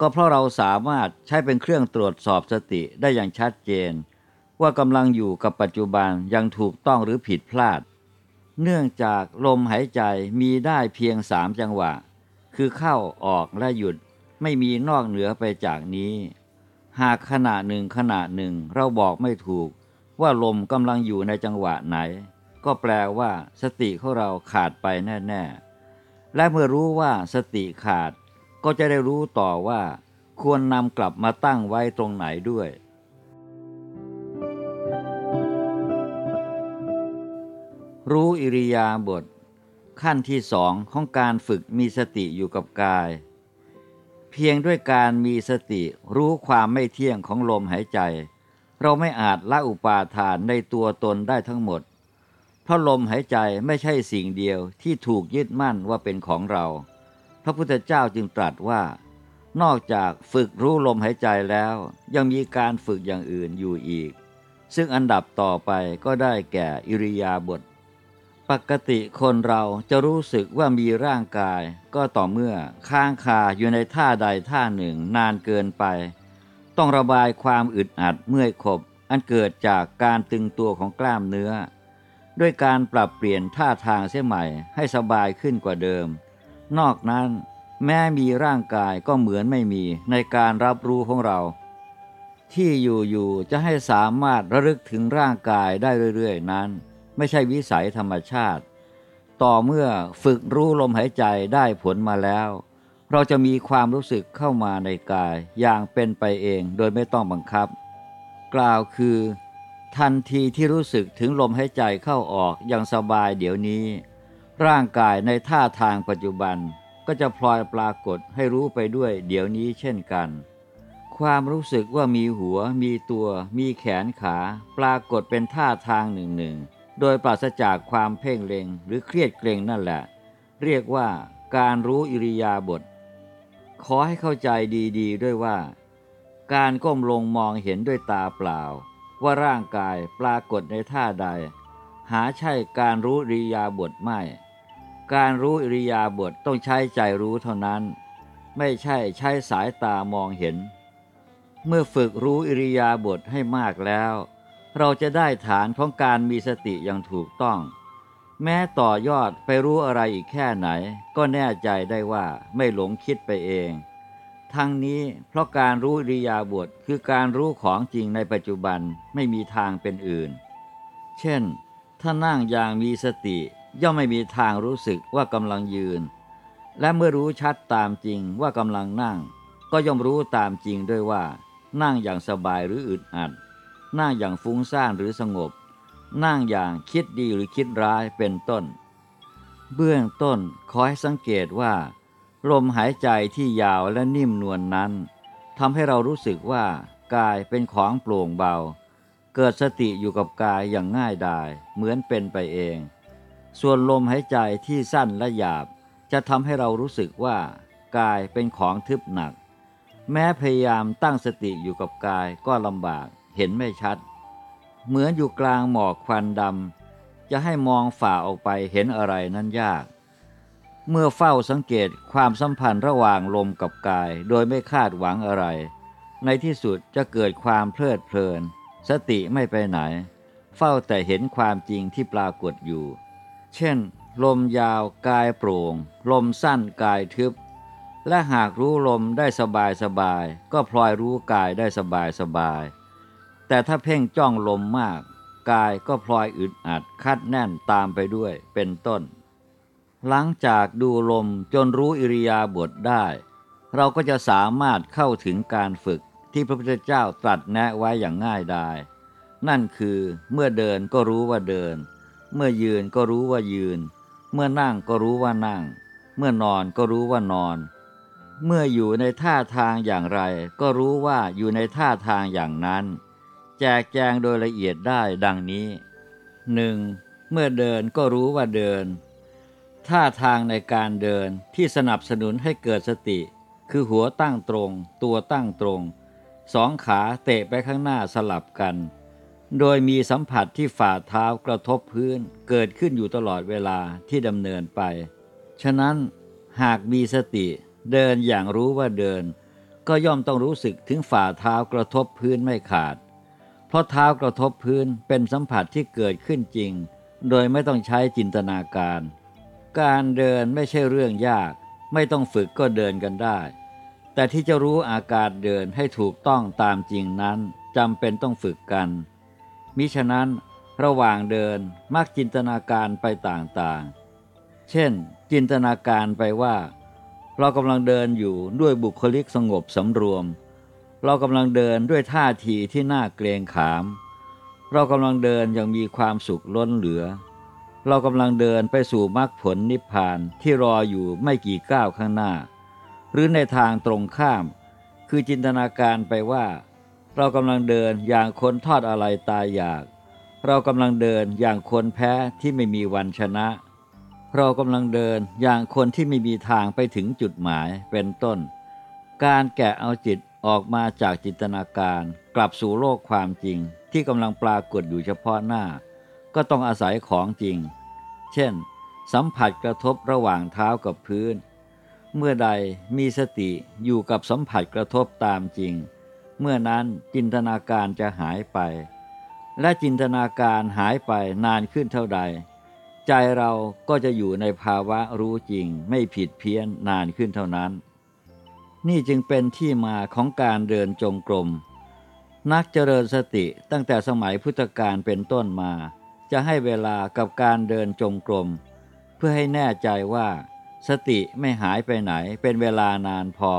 ก็เพราะเราสามารถใช้เป็นเครื่องตรวจสอบสติได้อย่างชัดเจน ว่ากำลังอยู่กับปัจจุบันยังถูกต้องหรือผิดพลาด เนื่องจากลมหายใจมีได้เพียงสามจังหวะ คือเข้าออกและหยุดไม่มีนอกเหนือไปจากนี้ หากขณะหนึ่งขณะหนึ่งเราบอกไม่ถูกว่าลมกำลังอยู่ในจังหวะไหน ก็แปลว่า สติของเราขาดไปแน่ ๆ และเมื่อรู้ว่าสติขาด ก็จะได้รู้ต่อว่า ควรนำกลับมาตั้งไว้ตรงไหนด้วย รู้อิริยาบถขั้นที่สองของการฝึกมีสติอยู่กับกาย เพียงด้วยการมีสติรู้ความไม่เที่ยงของลมหายใจ เราไม่อาจละอุปาทานในตัวตนได้ทั้งหมด เพราะลมหายใจไม่ใช่สิ่งเดียวที่ถูกยึดมั่นว่าเป็นของเรา พระพุทธเจ้าจึงตรัสว่า นอกจากฝึกรู้ลมหายใจแล้ว ยังมีการฝึกอย่างอื่นอยู่อีก ซึ่งอันดับต่อไปก็ได้แก่อิริยาบถปกติคนเราจะรู้สึกว่ามีร่างกาย ก็ต่อเมื่อค้างคาอยู่ในท่าใดท่าหนึ่งนานเกินไป ต้องระบายความอึดอัดเมื่อยขบ อันเกิดจากการตึงตัวของกล้ามเนื้อ ด้วยการปรับเปลี่ยนท่าทางเสียใหม่ให้สบายขึ้นกว่าเดิม นอกนั้นแม้มีร่างกายก็เหมือนไม่มีในการรับรู้ของเรา ที่อยู่ๆจะให้สามารถระลึกถึงร่างกายได้เรื่อยๆ นั้น ไม่ใช่วิสัยธรรมชาติ ต่อเมื่อฝึกรู้ลมหายใจได้ผลมาแล้ว เราจะมีความรู้สึกเข้ามาในกายอย่างเป็นไปเองโดยไม่ต้องบังคับ กล่าวคือ ทันทีที่รู้สึกถึงลมหายใจเข้าออกอย่างสบายเดี๋ยวนี้ ร่างกายในท่าทางปัจจุบันก็จะพลอยปรากฏให้รู้ไปด้วยเดี๋ยวนี้เช่นกัน ความรู้สึกว่ามีหัว มีตัว มีแขนขา ปรากฏเป็นท่าทางหนึ่งหนึ่งโดยปราศจากความเพ่งเล็งหรือเครียดเกรงนั่นแหละ เรียกว่าการรู้อิริยาบถขอให้เข้าใจดีๆด้วยว่า การก้มลงมองเห็นด้วยตาเปล่า ว่าร่างกายปรากฏในท่าใด หาใช่การรู้อริยาบถไม่ การรู้อริยาบถต้องใช้ใจรู้เท่านั้น ไม่ใช่ใช้สายตามองเห็น เมื่อฝึกรู้อิริยาบถให้มากแล้ว เราจะได้ฐานของการมีสติอย่างถูกต้อง แม้ต่อยอดไปรู้อะไรอีกแค่ไหน ก็แน่ใจได้ว่าไม่หลงคิดไปเอง ทั้งนี้เพราะการรู้อริยาบถคือการรู้ของจริงในปัจจุบันไม่มีทางเป็นอื่น เช่น ถ้านั่งอย่างมีสติ ย่อมไม่มีทางรู้สึกว่ากำลังยืน และเมื่อรู้ชัดตามจริงว่ากำลังนั่ง ก็ย่อมรู้ตามจริงด้วยว่า นั่งอย่างสบายหรืออึดอัด นั่งอย่างฟุ้งซ่านหรือสงบ นั่งอย่างคิดดีหรือคิดร้ายเป็นต้น เบื้องต้นขอให้สังเกตว่า ลมหายใจที่ยาวและนิ่มนวลนนั้นทำให้เรารู้สึกว่ากายเป็นของโปร่งเบา เกิดสติอยู่กับกายอย่างง่ายดายเหมือนเป็นไปเอง ส่วนลมหายใจที่สั้นและหยาบ จะทำให้เรารู้สึกว่า กายเป็นของทึบหนัก แม้พยายามตั้งสติอยู่กับกายก็ลำบากเห็นไม่ชัด เหมือนอยู่กลางหมอกควันดำจะให้มองฝ่าออกไปเห็นอะไรนั้นยาก เมื่อเฝ้าสังเกตความสัมพันธ์ระหว่างลมกับกาย โดยไม่คาดหวังอะไร ในที่สุดจะเกิดความเพลิดเพลิน สติไม่ไปไหน เฝ้าแต่เห็นความจริงที่ปรากฏอยู่ เช่น ลมยาวกายโปร่ง ลมสั้นกายทึบ และหากรู้ลมได้สบายสบาย ก็พลอยรู้กายได้สบายสบาย แต่ถ้าเพ่งจ้องลมมาก กายก็พลอยอึดอัดคัดแน่นตามไปด้วยเป็นต้น หลังจากดูลมจนรู้อิริยาบถได้ เราก็จะสามารถเข้าถึงการฝึกที่พระพุทธเจ้าตรัสแนะไว้อย่างง่ายดาย นั่นคือเมื่อเดินก็รู้ว่าเดิน เมื่อยืนก็รู้ว่ายืน เมื่อนั่งก็รู้ว่านั่ง เมื่อนอนก็รู้ว่านอน เมื่ออยู่ในท่าทางอย่างไร ก็รู้ว่าอยู่ในท่าทางอย่างนั้น แจกแจงโดยละเอียดได้ดังนี้หนึ่งเมื่อเดินก็รู้ว่าเดิน ท่าทางในการเดินที่สนับสนุนให้เกิดสติ คือหัวตั้งตรง ตัวตั้งตรง สองขาเตะไปข้างหน้าสลับกัน โดยมีสัมผัสที่ฝ่าเท้ากระทบพื้นเกิดขึ้นอยู่ตลอดเวลาที่ดำเนินไป ฉะนั้นหากมีสติเดินอย่างรู้ว่าเดิน ก็ย่อมต้องรู้สึกถึงฝ่าเท้ากระทบพื้นไม่ขาด เพราะเท้ากระทบพื้นเป็นสัมผัสที่เกิดขึ้นจริง โดยไม่ต้องใช้จินตนาการ การเดินไม่ใช่เรื่องยาก ไม่ต้องฝึกก็เดินกันได้ แต่ที่จะรู้อาการเดินให้ถูกต้องตามจริงนั้นจำเป็นต้องฝึกกัน มิฉะนั้นระหว่างเดินมักจินตนาการไปต่างๆ เช่น จินตนาการไปว่า เรากำลังเดินอยู่ด้วยบุคลิกสงบสำรวม เรากำลังเดินด้วยท่าทีที่น่าเกรงขาม เรากำลังเดินอย่างมีความสุขล้นเหลือ เรากำลังเดินไปสู่มรรคผลนิพพานที่รออยู่ไม่กี่ก้าวข้างหน้า หรือในทางตรงข้าม คือจินตนาการไปว่า เรากำลังเดินอย่างคนทอดอะไรตายอยาก เรากำลังเดินอย่างคนแพ้ที่ไม่มีวันชนะ เรากำลังเดินอย่างคนที่ไม่มีทางไปถึงจุดหมายเป็นต้น การแกะเอาจิตออกมาจากจินตนาการกลับสู่โลกความจริงที่กำลังปรากฏอยู่เฉพาะหน้า ก็ต้องอาศัยของจริง เช่น สัมผัสกระทบระหว่างเท้ากับพื้น เมื่อใดมีสติอยู่กับสัมผัสกระทบตามจริง เมื่อนั้นจินตนาการจะหายไป และจินตนาการหายไปนานขึ้นเท่าใด ใจเราก็จะอยู่ในภาวะรู้จริงไม่ผิดเพี้ยนนานขึ้นเท่านั้น นี่จึงเป็นที่มาของการเดินจงกรมนักเจริญสติตั้งแต่สมัยพุทธกาลเป็นต้นมา จะให้เวลากับการเดินจงกรม เพื่อให้แน่ใจว่า สติไม่หายไปไหนเป็นเวลานานพอ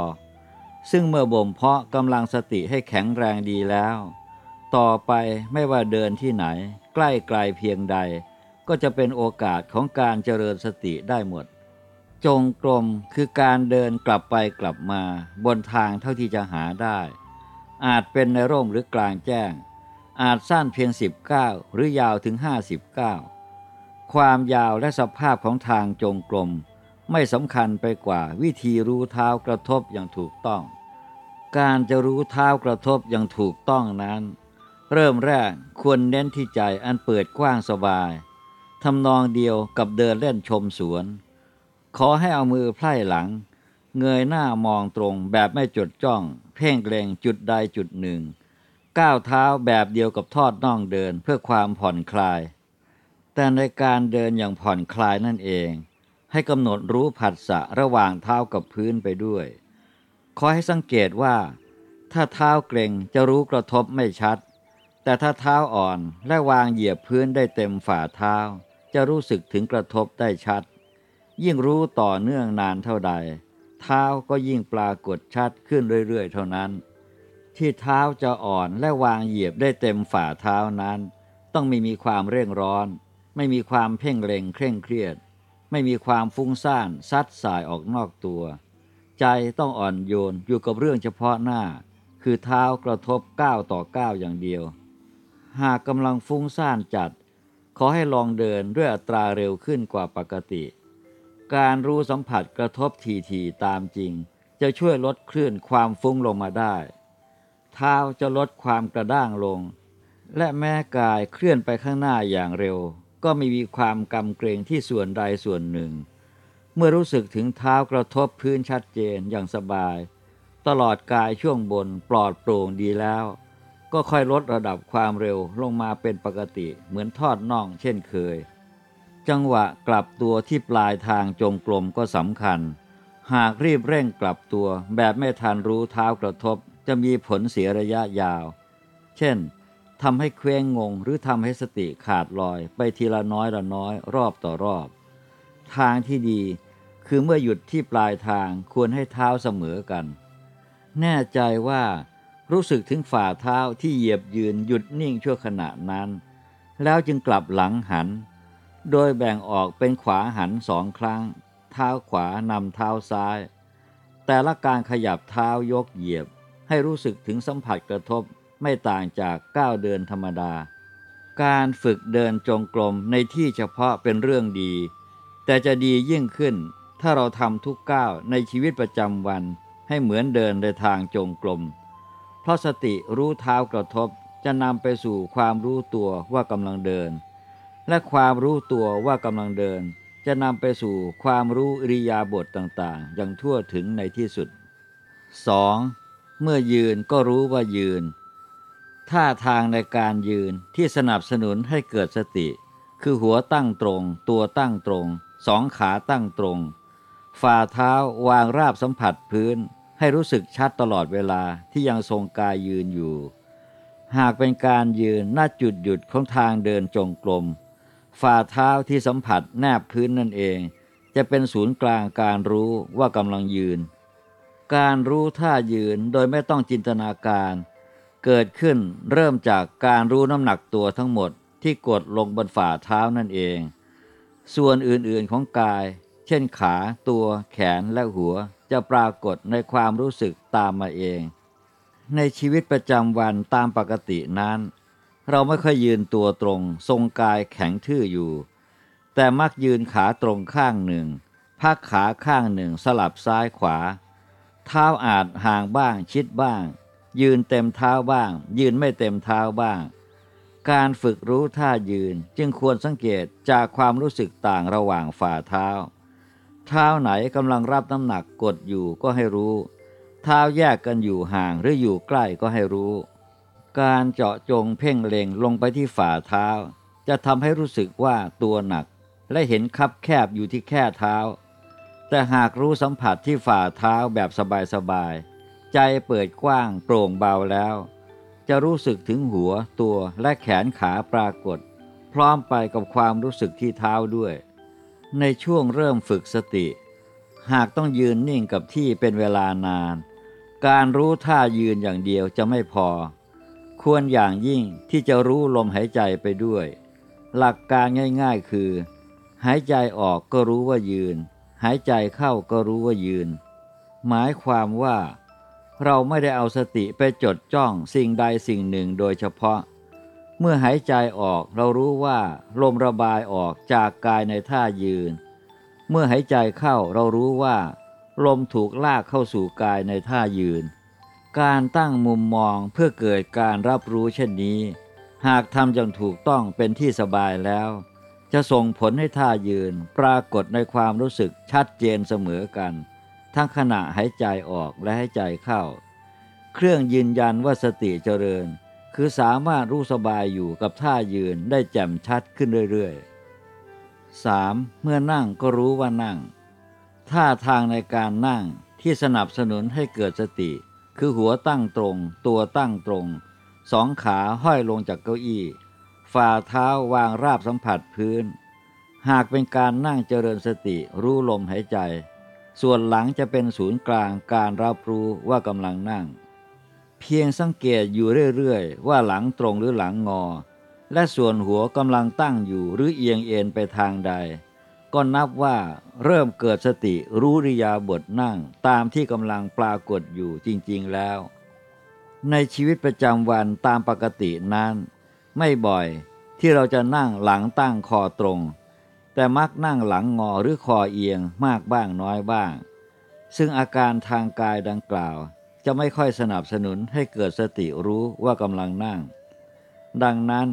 ซึ่งเมื่อบ่มเพาะกำลังสติให้แข็งแรงดีแล้ว ต่อไปไม่ว่าเดินที่ไหน ใกล้ไกลเพียงใด ก็จะเป็นโอกาสของการเจริญสติได้หมด จงกรมคือการเดินกลับไปกลับมา บนทางเท่าที่จะหาได้ อาจเป็นในร่มหรือกลางแจ้ง อาจสั้นเพียงสิบเก้าหรือยาวถึงห้าสิบเก้าความยาวและสภาพของทางจงกรมไม่สำคัญไปกว่าวิธีรู้เท้ากระทบอย่างถูกต้อง การจะรู้เท้ากระทบอย่างถูกต้องนั้น เริ่มแรกควรเน้นที่ใจอันเปิดกว้างสบายทำนองเดียวกับเดินเล่นชมสวน ขอให้เอามือไพร่หลัง เงยหน้ามองตรงแบบไม่จดจ้อง เพ่งเกรงจุดใดจุดหนึ่ง ก้าวเท้าแบบเดียวกับทอดน่องเดินเพื่อความผ่อนคลาย แต่ในการเดินอย่างผ่อนคลายนั่นเอง ให้กำหนดรู้ผัสสะระหว่างเท้ากับพื้นไปด้วย ขอให้สังเกตว่า ถ้าเท้าเกรงจะรู้กระทบไม่ชัด แต่ถ้าเท้าอ่อนและวางเหยียบพื้นได้เต็มฝ่าเท้า จะรู้สึกถึงกระทบได้ชัด ยิ่งรู้ต่อเนื่องนานเท่าใด เท้าก็ยิ่งปรากฏชัดขึ้นเรื่อย ๆ เท่านั้น ที่เท้าจะอ่อนและวางเหยียบได้เต็มฝ่าเท้านั้น ต้องไม่มีความเร่งร้อน ไม่มีความเพ่งเล็งเคร่งเครียด ไม่มีความฟุ้งซ่านซัดสายออกนอกตัว ใจต้องอ่อนโยนอยู่กับเรื่องเฉพาะหน้า คือเท้ากระทบก้าวต่อก้าวอย่างเดียว หากกำลังฟุ้งซ่านจัด ขอให้ลองเดินด้วยอัตราเร็วขึ้นกว่าปกติ การรู้สัมผัสกระทบทีๆตามจริง จะช่วยลดคลื่นความฟุ้งลงมาได้ เท้าจะลดความกระด้างลง และแม้กายเคลื่อนไปข้างหน้าอย่างเร็ว ก็ไม่มีความกำเกรงที่ส่วนใดส่วนหนึ่ง เมื่อรู้สึกถึงเท้ากระทบพื้นชัดเจนอย่างสบาย ตลอดกายช่วงบนปลอดโปร่งดีแล้ว ก็ค่อยลดระดับความเร็วลงมาเป็นปกติเหมือนทอดน่องเช่นเคย จังหวะกลับตัวที่ปลายทางจงกรมก็สำคัญหากรีบเร่งกลับตัวแบบไม่ทันรู้เท้ากระทบ จะมีผลเสียระยะยาว เช่นทำให้เคว้งงงหรือทำให้สติขาดลอยไปทีละน้อยละน้อยรอบต่อรอบ ทางที่ดีคือเมื่อหยุดที่ปลายทางควรให้เท้าเสมอกัน แน่ใจว่ารู้สึกถึงฝ่าเท้าที่เหยียบยืนหยุดนิ่งชั่วขณะนั้น แล้วจึงกลับหลังหัน โดยแบ่งออกเป็นขวาหันสองครั้ง เท้าขวานำเท้าซ้าย แต่ละการขยับเท้ายกเหยียบ ให้รู้สึกถึงสัมผัสกระทบไม่ต่างจากก้าวเดินธรรมดา การฝึกเดินจงกรมในที่เฉพาะเป็นเรื่องดี แต่จะดียิ่งขึ้น ถ้าเราทำทุกก้าวในชีวิตประจำวันให้เหมือนเดินในทางจงกรมเพราะสติรู้เท้ากระทบจะนำไปสู่ความรู้ตัวว่ากำลังเดิน และความรู้ตัวว่ากำลังเดิน จะนำไปสู่ความรู้อริยาบทต่างๆ อย่างทั่วถึงในที่สุด 2. เมื่อยืนก็รู้ว่ายืน ท่าทางในการยืนที่สนับสนุนให้เกิดสติ คือหัวตั้งตรง ตัวตั้งตรง สองขาตั้งตรง ฝ่าเท้าวางราบสัมผัสพื้น ให้รู้สึกชัดตลอดเวลาที่ยังทรงกายยืนอยู่ หากเป็นการยืนหน้าจุดหยุดของทางเดินจงกรมฝ่าเท้าที่สัมผัสแนบพื้นนั่นเอง จะเป็นศูนย์กลางการรู้ว่ากำลังยืน การรู้ท่ายืนโดยไม่ต้องจินตนาการ เกิดขึ้นเริ่มจากการรู้น้ำหนักตัวทั้งหมดที่กดลงบนฝ่าเท้านั่นเอง ส่วนอื่นๆของกาย เช่นขา ตัว แขนและหัว จะปรากฏในความรู้สึกตามมาเอง ในชีวิตประจำวันตามปกตินั้น เราไม่ค่อยยืนตัวตรง ทรงกายแข็งทื่ออยู่ แต่มักยืนขาตรงข้างหนึ่งพักขาข้างหนึ่งสลับซ้ายขวา เท้าอาจห่างบ้างชิดบ้าง ยืนเต็มเท้าบ้าง ยืนไม่เต็มเท้าบ้าง การฝึกรู้ท่ายืนจึงควรสังเกตจากความรู้สึกต่างระหว่างฝ่าเท้า เท้าไหนกำลังรับน้ำหนักกดอยู่ก็ให้รู้ เท้าแยกกันอยู่ห่างหรืออยู่ใกล้ก็ให้รู้ การเจาะจงเพ่งเล็งลงไปที่ฝ่าเท้า จะทำให้รู้สึกว่าตัวหนัก และเห็นคับแคบอยู่ที่แค่เท้า แต่หากรู้สัมผัสที่ฝ่าเท้าแบบสบายๆ ใจเปิดกว้างโปร่งเบาแล้ว จะรู้สึกถึงหัวตัวและแขนขาปรากฏ พร้อมไปกับความรู้สึกที่เท้าด้วย ในช่วงเริ่มฝึกสติ หากต้องยืนนิ่งกับที่เป็นเวลานาน การรู้ท่ายืนอย่างเดียวจะไม่พอ ควรอย่างยิ่งที่จะรู้ลมหายใจไปด้วย หลักการง่ายๆคือ หายใจออกก็รู้ว่ายืน หายใจเข้าก็รู้ว่ายืน หมายความว่า เราไม่ได้เอาสติไปจดจ้องสิ่งใดสิ่งหนึ่งโดยเฉพาะ เมื่อหายใจออกเรารู้ว่าลมระบายออกจากกายในท่ายืน เมื่อหายใจเข้าเรารู้ว่า ลมถูกลากเข้าสู่กายในท่ายืน การตั้งมุมมองเพื่อเกิดการรับรู้เช่นนี้ หากทำอย่างถูกต้องเป็นที่สบายแล้ว จะส่งผลให้ท่ายืนปรากฏในความรู้สึกชัดเจนเสมอกัน ทั้งขณะหายใจออกและหายใจเข้า เครื่องยืนยันว่าสติเจริญ คือสามารถรู้สบายอยู่กับท่ายืนได้แจ่มชัดขึ้นเรื่อยๆ 3. เมื่อนั่งก็รู้ว่านั่ง ท่าทางในการนั่งที่สนับสนุนให้เกิดสติ คือหัวตั้งตรง ตัวตั้งตรง สองขาห้อยลงจากเก้าอี้ ฝ่าเท้าวางราบสัมผัสพื้น หากเป็นการนั่งเจริญสติรู้ลมหายใจ ส่วนหลังจะเป็นศูนย์กลางการรับรู้ว่ากำลังนั่ง เพียงสังเกตอยู่เรื่อยๆ ว่าหลังตรงหรือหลังงอ และส่วนหัวกำลังตั้งอยู่หรือเอียงเอ็นไปทางใด ก็นับว่าเริ่มเกิดสติรู้ริยาบทนั่งตามที่กำลังปรากฏอยู่จริงๆแล้วในชีวิตประจำวันตามปกตินั้น ไม่บ่อยที่เราจะนั่งหลังตั้งคอตรง แต่มักนั่งหลังงอหรือคอเอียงมากบ้างน้อยบ้าง ซึ่งอาการทางกายดังกล่าว จะไม่ค่อยสนับสนุนให้เกิดสติรู้ว่ากำลังนั่ง ดังนั้น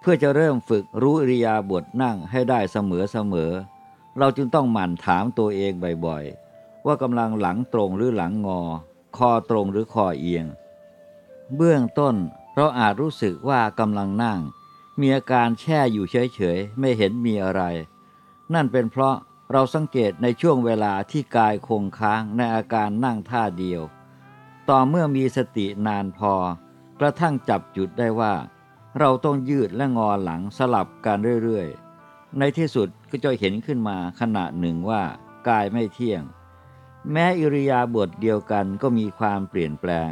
เพื่อจะเริ่มฝึกรู้อริยาบทนั่งให้ได้เสมอเสมอ เราจึงต้องหมั่นถามตัวเองบ่อยๆ ว่ากำลังหลังตรงหรือหลังงอ คอตรงหรือคอเอียง เบื้องต้น เราอาจรู้สึกว่ากำลังนั่ง มีอาการแช่อยู่เฉยๆ ไม่เห็นมีอะไร นั่นเป็นเพราะเราสังเกตในช่วงเวลาที่กายคงค้างในอาการนั่งท่าเดียว ต่อเมื่อมีสตินานพอ กระทั่งจับจุดได้ว่า เราต้องยืดและงอหลังสลับกันเรื่อยๆ ในที่สุดก็จะเห็นขึ้นมาขณะหนึ่งว่ากายไม่เที่ยง แม้อิริยาบถเดียวกันก็มีความเปลี่ยนแปลง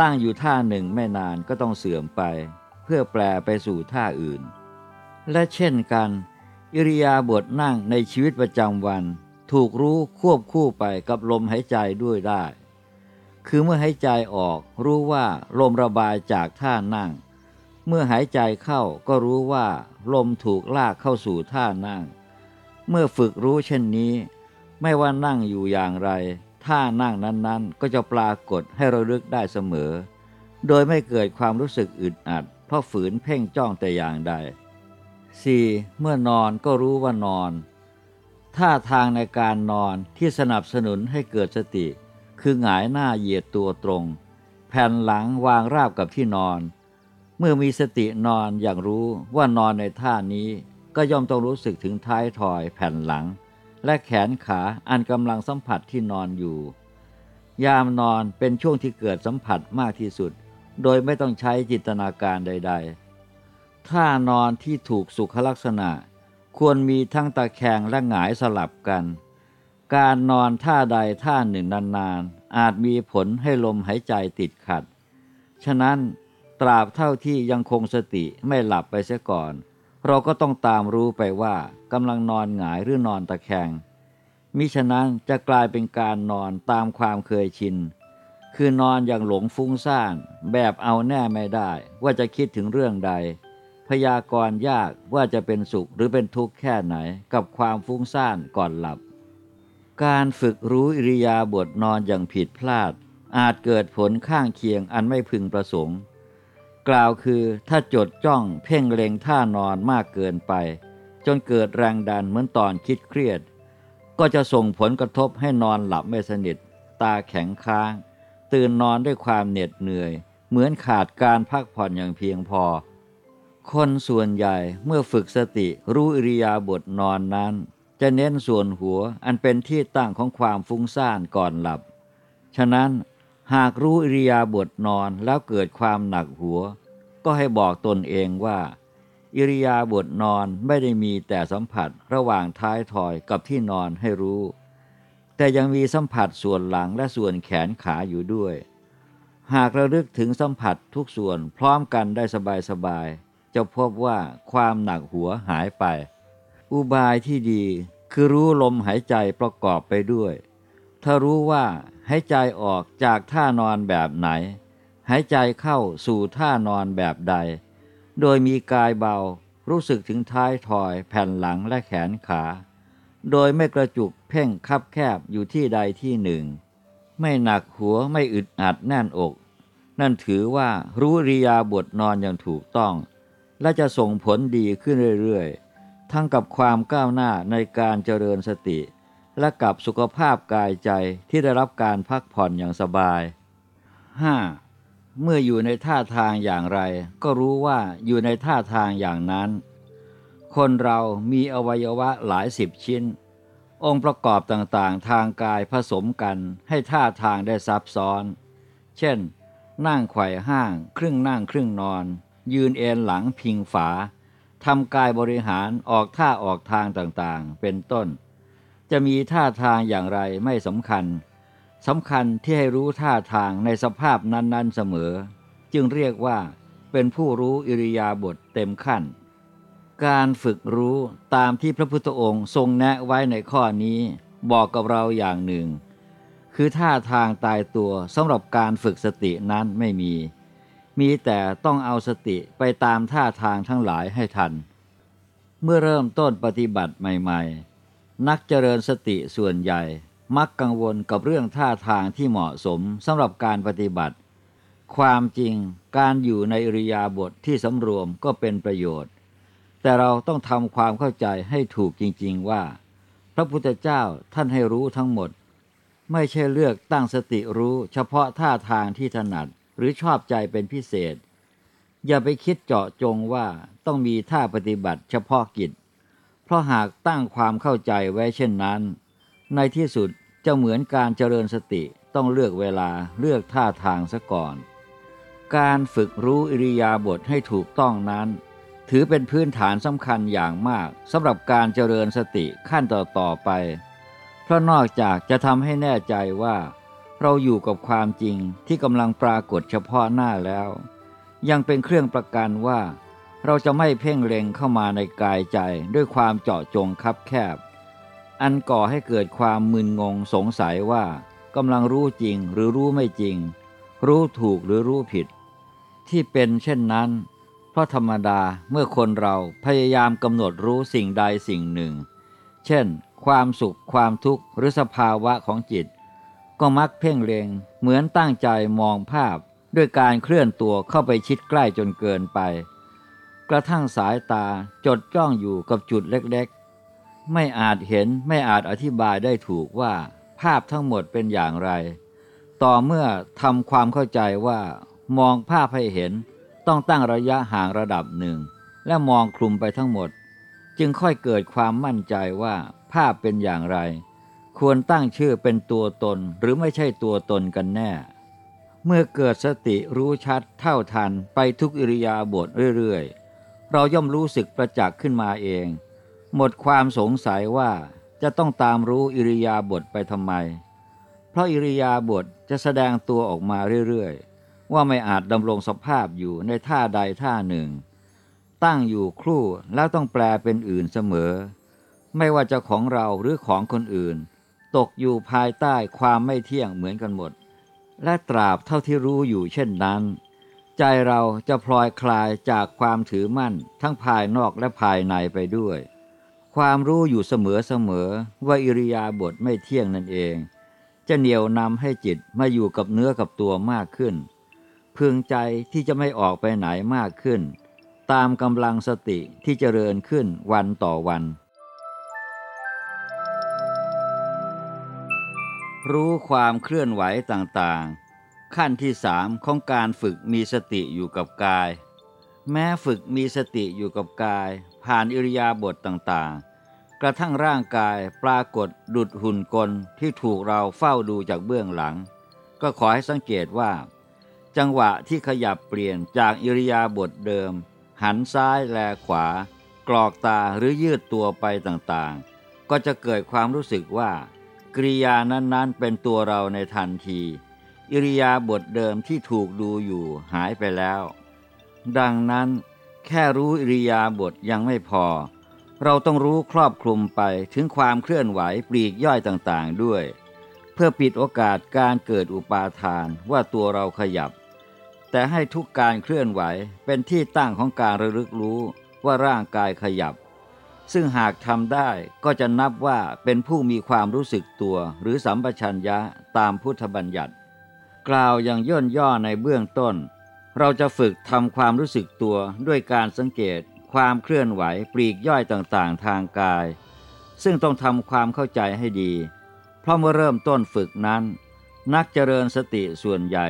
ตั้งอยู่ท่าหนึ่งไม่นานก็ต้องเสื่อมไป เพื่อแปลไปสู่ท่าอื่น และเช่นกัน อิริยาบถนั่งในชีวิตประจำวัน ถูกรู้ควบคู่ไปกับลมหายใจด้วยได้ คือเมื่อหายใจออกรู้ว่าลมระบายจากท่านั่ง เมื่อหายใจเข้าก็รู้ว่าลมถูกลากเข้าสู่ท่านั่ง เมื่อฝึกรู้เช่นนี้ ไม่ว่านั่งอยู่อย่างไร ท่านั่งนั้นๆ ก็จะปรากฏให้เราลึกได้เสมอ โดยไม่เกิดความรู้สึกอึดอัด เพราะฝืนเพ่งจ้องแต่อย่างใด 4. เมื่อนอนก็รู้ว่านอน ท่าทางในการนอนที่สนับสนุนให้เกิดสติ คือหงายหน้าเหยียดตัวตรง แผ่นหลังวางราบกับที่นอน เมื่อมีสตินอนอย่างรู้ว่านอนในท่านี้ก็ย่อมต้องรู้สึกถึงท้ายถอยแผ่นหลัง และแขนขาอันกำลังสัมผัสที่นอนอยู่ ยามนอนเป็นช่วงที่เกิดสัมผัสมากที่สุด โดยไม่ต้องใช้จินตนาการใดๆท่านอนที่ถูกสุขลักษณะ ควรมีทั้งตะแคงและหงายสลับกัน การนอนท่าใดท่าหนึ่งนานๆ อาจมีผลให้ลมหายใจติดขัด ฉะนั้นตราบเท่าที่ยังคงสติไม่หลับไปเสียก่อน เราก็ต้องตามรู้ไปว่า กำลังนอนหงายหรือนอนตะแคง มิฉะนั้นจะกลายเป็นการนอนตามความเคยชิน คือนอนอย่างหลงฟุ้งซ่าน แบบเอาแน่ไม่ได้ ว่าจะคิดถึงเรื่องใด พยากรณ์ยากว่าจะเป็นสุขหรือเป็นทุกข์แค่ไหนกับความฟุ้งซ่านก่อนหลับ การฝึกรู้อิริยาบถนอนอย่างผิดพลาด อาจเกิดผลข้างเคียงอันไม่พึงประสงค์ กล่าวคือถ้าจดจ้องเพ่งเล็งท่านอนมากเกินไป นเกิดแรงดันเหมือนตอนคิดเครียด ก็จะส่งผลกระทบให้นอนหลับไม่สนิท ตาแข็งค้าง ตื่นนอนด้วยความเหน็ดเหนื่อย เหมือนขาดการพักผ่อนอย่างเพียงพอ คนส่วนใหญ่เมื่อฝึกสติรู้อิริยาบถนอนนั้น จะเน้นส่วนหัวอันเป็นที่ตั้งของความฟุ้งซ่านก่อนหลับ ฉะนั้นหากรู้อิริยาบถนอนแล้วเกิดความหนักหัว ก็ให้บอกตนเองว่า อิริยาบถนอนไม่ได้มีแต่สัมผัสระหว่างท้ายถอยกับที่นอนให้รู้ แต่ยังมีสัมผัสส่วนหลังและส่วนแขนขาอยู่ด้วย หากระลึกถึงสัมผัสทุกส่วนพร้อมกันได้สบายๆจะพบว่าความหนักหัวหายไป อุบายที่ดีคือรู้ลมหายใจประกอบไปด้วย ถ้ารู้ว่าหายใจออกจากท่านอนแบบไหน หายใจเข้าสู่ท่านอนแบบใด โดยมีกายเบารู้สึกถึงท้ายถอยแผ่นหลังและแขนขา โดยไม่กระจุกเพ่งคับแคบอยู่ที่ใดที่หนึ่ง ไม่หนักหัวไม่อึดอัดแน่นอก นั่นถือว่ารู้ริยาบทนอนอย่างถูกต้อง และจะส่งผลดีขึ้นเรื่อยๆ ทั้งกับความก้าวหน้าในการเจริญสติ และกับสุขภาพกายใจที่ได้รับการพักผ่อนอย่างสบาย 5. เมื่ออยู่ในท่าทางอย่างไร ก็รู้ว่าอยู่ในท่าทางอย่างนั้น คนเรามีอวัยวะหลายสิบชิ้น องค์ประกอบต่างๆ ทางกายผสมกันให้ท่าทางได้ซับซ้อน เช่น นั่งไขว่ห้าง ครึ่งนั่งครึ่งนอน ยืนเอนหลังพิงฝาทำกายบริหารออกท่าออกทางต่างๆ เป็นต้น จะมีท่าทางอย่างไรไม่สำคัญ สำคัญที่ให้รู้ท่าทางในสภาพนั้น ๆเสมอ จึงเรียกว่าเป็นผู้รู้อิริยาบถเต็มขั้น การฝึกรู้ตามที่พระพุทธองค์ทรงแนะไว้ในข้อนี้บอกกับเราอย่างหนึ่ง คือท่าทางตายตัวสำหรับการฝึกสตินั้นไม่มี มีแต่ต้องเอาสติไปตามท่าทางทั้งหลายให้ทัน เมื่อเริ่มต้นปฏิบัติใหม่ ๆ นักเจริญสติส่วนใหญ่ มักกังวลกับเรื่องท่าทางที่เหมาะสมสำหรับการปฏิบัติ ความจริงการอยู่ในอริยาบทที่สำรวมก็เป็นประโยชน์ แต่เราต้องทำความเข้าใจให้ถูกจริง ๆว่า พระพุทธเจ้าท่านให้รู้ทั้งหมด ไม่ใช่เลือกตั้งสติรู้เฉพาะท่าทางที่ถนัดหรือชอบใจเป็นพิเศษ อย่าไปคิดเจาะจงว่าต้องมีท่าปฏิบัติเฉพาะกิจ เพราะหากตั้งความเข้าใจไว้เช่นนั้น ในที่สุด จะเหมือนการเจริญสติต้องเลือกเวลาเลือกท่าทางซะก่อน การฝึกรู้อิริยาบถให้ถูกต้องนั้น ถือเป็นพื้นฐานสำคัญอย่างมากสำหรับการเจริญสติขั้นต่อๆไป เพราะนอกจากจะทำให้แน่ใจว่า เราอยู่กับความจริงที่กำลังปรากฏเฉพาะหน้าแล้ว ยังเป็นเครื่องประกันว่า เราจะไม่เพ่งเล็งเข้ามาในกายใจด้วยความเจาะจงคับแคบ อันก่อให้เกิดความมึนงงสงสัยว่ากำลังรู้จริงหรือรู้ไม่จริง รู้ถูกหรือรู้ผิด ที่เป็นเช่นนั้น เพราะธรรมดาเมื่อคนเราพยายามกำหนดรู้สิ่งใดสิ่งหนึ่ง เช่น ความสุขความทุกข์หรือสภาวะของจิต ก็มักเพ่งเล็งเหมือนตั้งใจมองภาพ ด้วยการเคลื่อนตัวเข้าไปชิดใกล้จนเกินไป กระทั่งสายตาจดจ้องอยู่กับจุดเล็ก ไม่อาจเห็นไม่อาจอธิบายได้ถูกว่าภาพทั้งหมดเป็นอย่างไร ต่อเมื่อทำความเข้าใจว่า มองภาพให้เห็นต้องตั้งระยะห่างระดับหนึ่ง และมองคลุมไปทั้งหมด จึงค่อยเกิดความมั่นใจว่าภาพเป็นอย่างไร ควรตั้งชื่อเป็นตัวตนหรือไม่ใช่ตัวตนกันแน่ เมื่อเกิดสติรู้ชัดเท่าทันไปทุกอิริยาบถเรื่อยๆ เราย่อมรู้สึกประจักษ์ขึ้นมาเอง หมดความสงสัยว่าจะต้องตามรู้อิริยาบถไปทำไม เพราะอิริยาบถจะแสดงตัวออกมาเรื่อยๆ ว่าไม่อาจดำรงสภาพอยู่ในท่าใดท่าหนึ่ง ตั้งอยู่ครู่แล้วต้องแปลเป็นอื่นเสมอ ไม่ว่าจะของเราหรือของคนอื่น ตกอยู่ภายใต้ความไม่เที่ยงเหมือนกันหมด และตราบเท่าที่รู้อยู่เช่นนั้น ใจเราจะพลอยคลายจากความถือมั่นทั้งภายนอกและภายในไปด้วย ความรู้อยู่เสมอเสมอว่าอิริยาบถไม่เที่ยงนั่นเอง จะเหนี่ยวนำให้จิตมาอยู่กับเนื้อกับตัวมากขึ้น พึงใจที่จะไม่ออกไปไหนมากขึ้น ตามกำลังสติที่เจริญขึ้นวันต่อวัน รู้ความเคลื่อนไหวต่างๆ ขั้นที่สามของการฝึกมีสติอยู่กับกาย แม้ฝึกมีสติอยู่กับกาย ผ่านอิริยาบถต่างๆ กระทั่งร่างกายปรากฏดุดหุ่นกลที่ถูกเราเฝ้าดูจากเบื้องหลัง ก็ขอให้สังเกตว่า จังหวะที่ขยับเปลี่ยนจากอิริยาบถเดิม หันซ้ายแลขวา กรอกตาหรือยืดตัวไปต่างๆ ก็จะเกิดความรู้สึกว่า กริยานั้นๆ เป็นตัวเราในทันที อิริยาบถเดิมที่ถูกดูอยู่หายไปแล้ว ดังนั้น แค่รู้อิริยาบถยังไม่พอ เราต้องรู้ครอบคลุมไปถึงความเคลื่อนไหวปลีกย่อยต่างๆด้วย เพื่อปิดโอกาสการเกิดอุปาทานว่าตัวเราขยับ แต่ให้ทุกการเคลื่อนไหวเป็นที่ตั้งของการระลึกรู้ว่าร่างกายขยับ ซึ่งหากทำได้ก็จะนับว่าเป็นผู้มีความรู้สึกตัวหรือสัมปชัญญะตามพุทธบัญญัติ กล่าวอย่างย่นย่อในเบื้องต้น เราจะฝึกทำความรู้สึกตัวด้วยการสังเกต ความเคลื่อนไหวปลีกย่อยต่างๆ ทางกาย ซึ่งต้องทำความเข้าใจให้ดี เพราะเมื่อเริ่มต้นฝึกนั้น นักเจริญสติส่วนใหญ่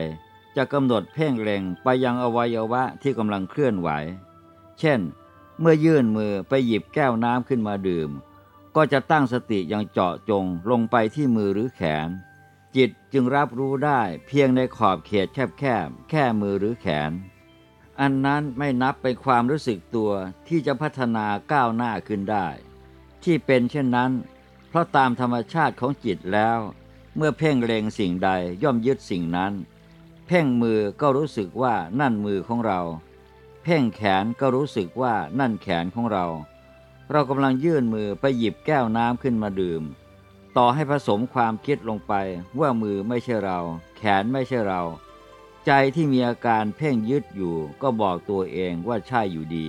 จะกำหนดเพ่งเล็งไปยังอวัยวะที่กำลังเคลื่อนไหว เช่น เมื่อยื่นมือไปหยิบแก้วน้ำขึ้นมาดื่ม ก็จะตั้งสติอย่างเจาะจงลงไปที่มือหรือแขน จิตจึงรับรู้ได้เพียงในขอบเขตแคบๆแค่มือหรือแขน อันนั้นไม่นับเป็นความรู้สึกตัวที่จะพัฒนาก้าวหน้าขึ้นได้ ที่เป็นเช่นนั้น เพราะตามธรรมชาติของจิตแล้ว เมื่อเพ่งเล็งสิ่งใดย่อมยึดสิ่งนั้น เพ่งมือก็รู้สึกว่านั่นมือของเรา เพ่งแขนก็รู้สึกว่านั่นแขนของเรา เรากำลังยื่นมือไปหยิบแก้วน้ำขึ้นมาดื่ม ต่อให้ผสมความคิดลงไปว่ามือไม่ใช่เรา แขนไม่ใช่เรา ใจที่มีอาการเพ่งยึดอยู่ ก็บอกตัวเองว่าใช่อยู่ดี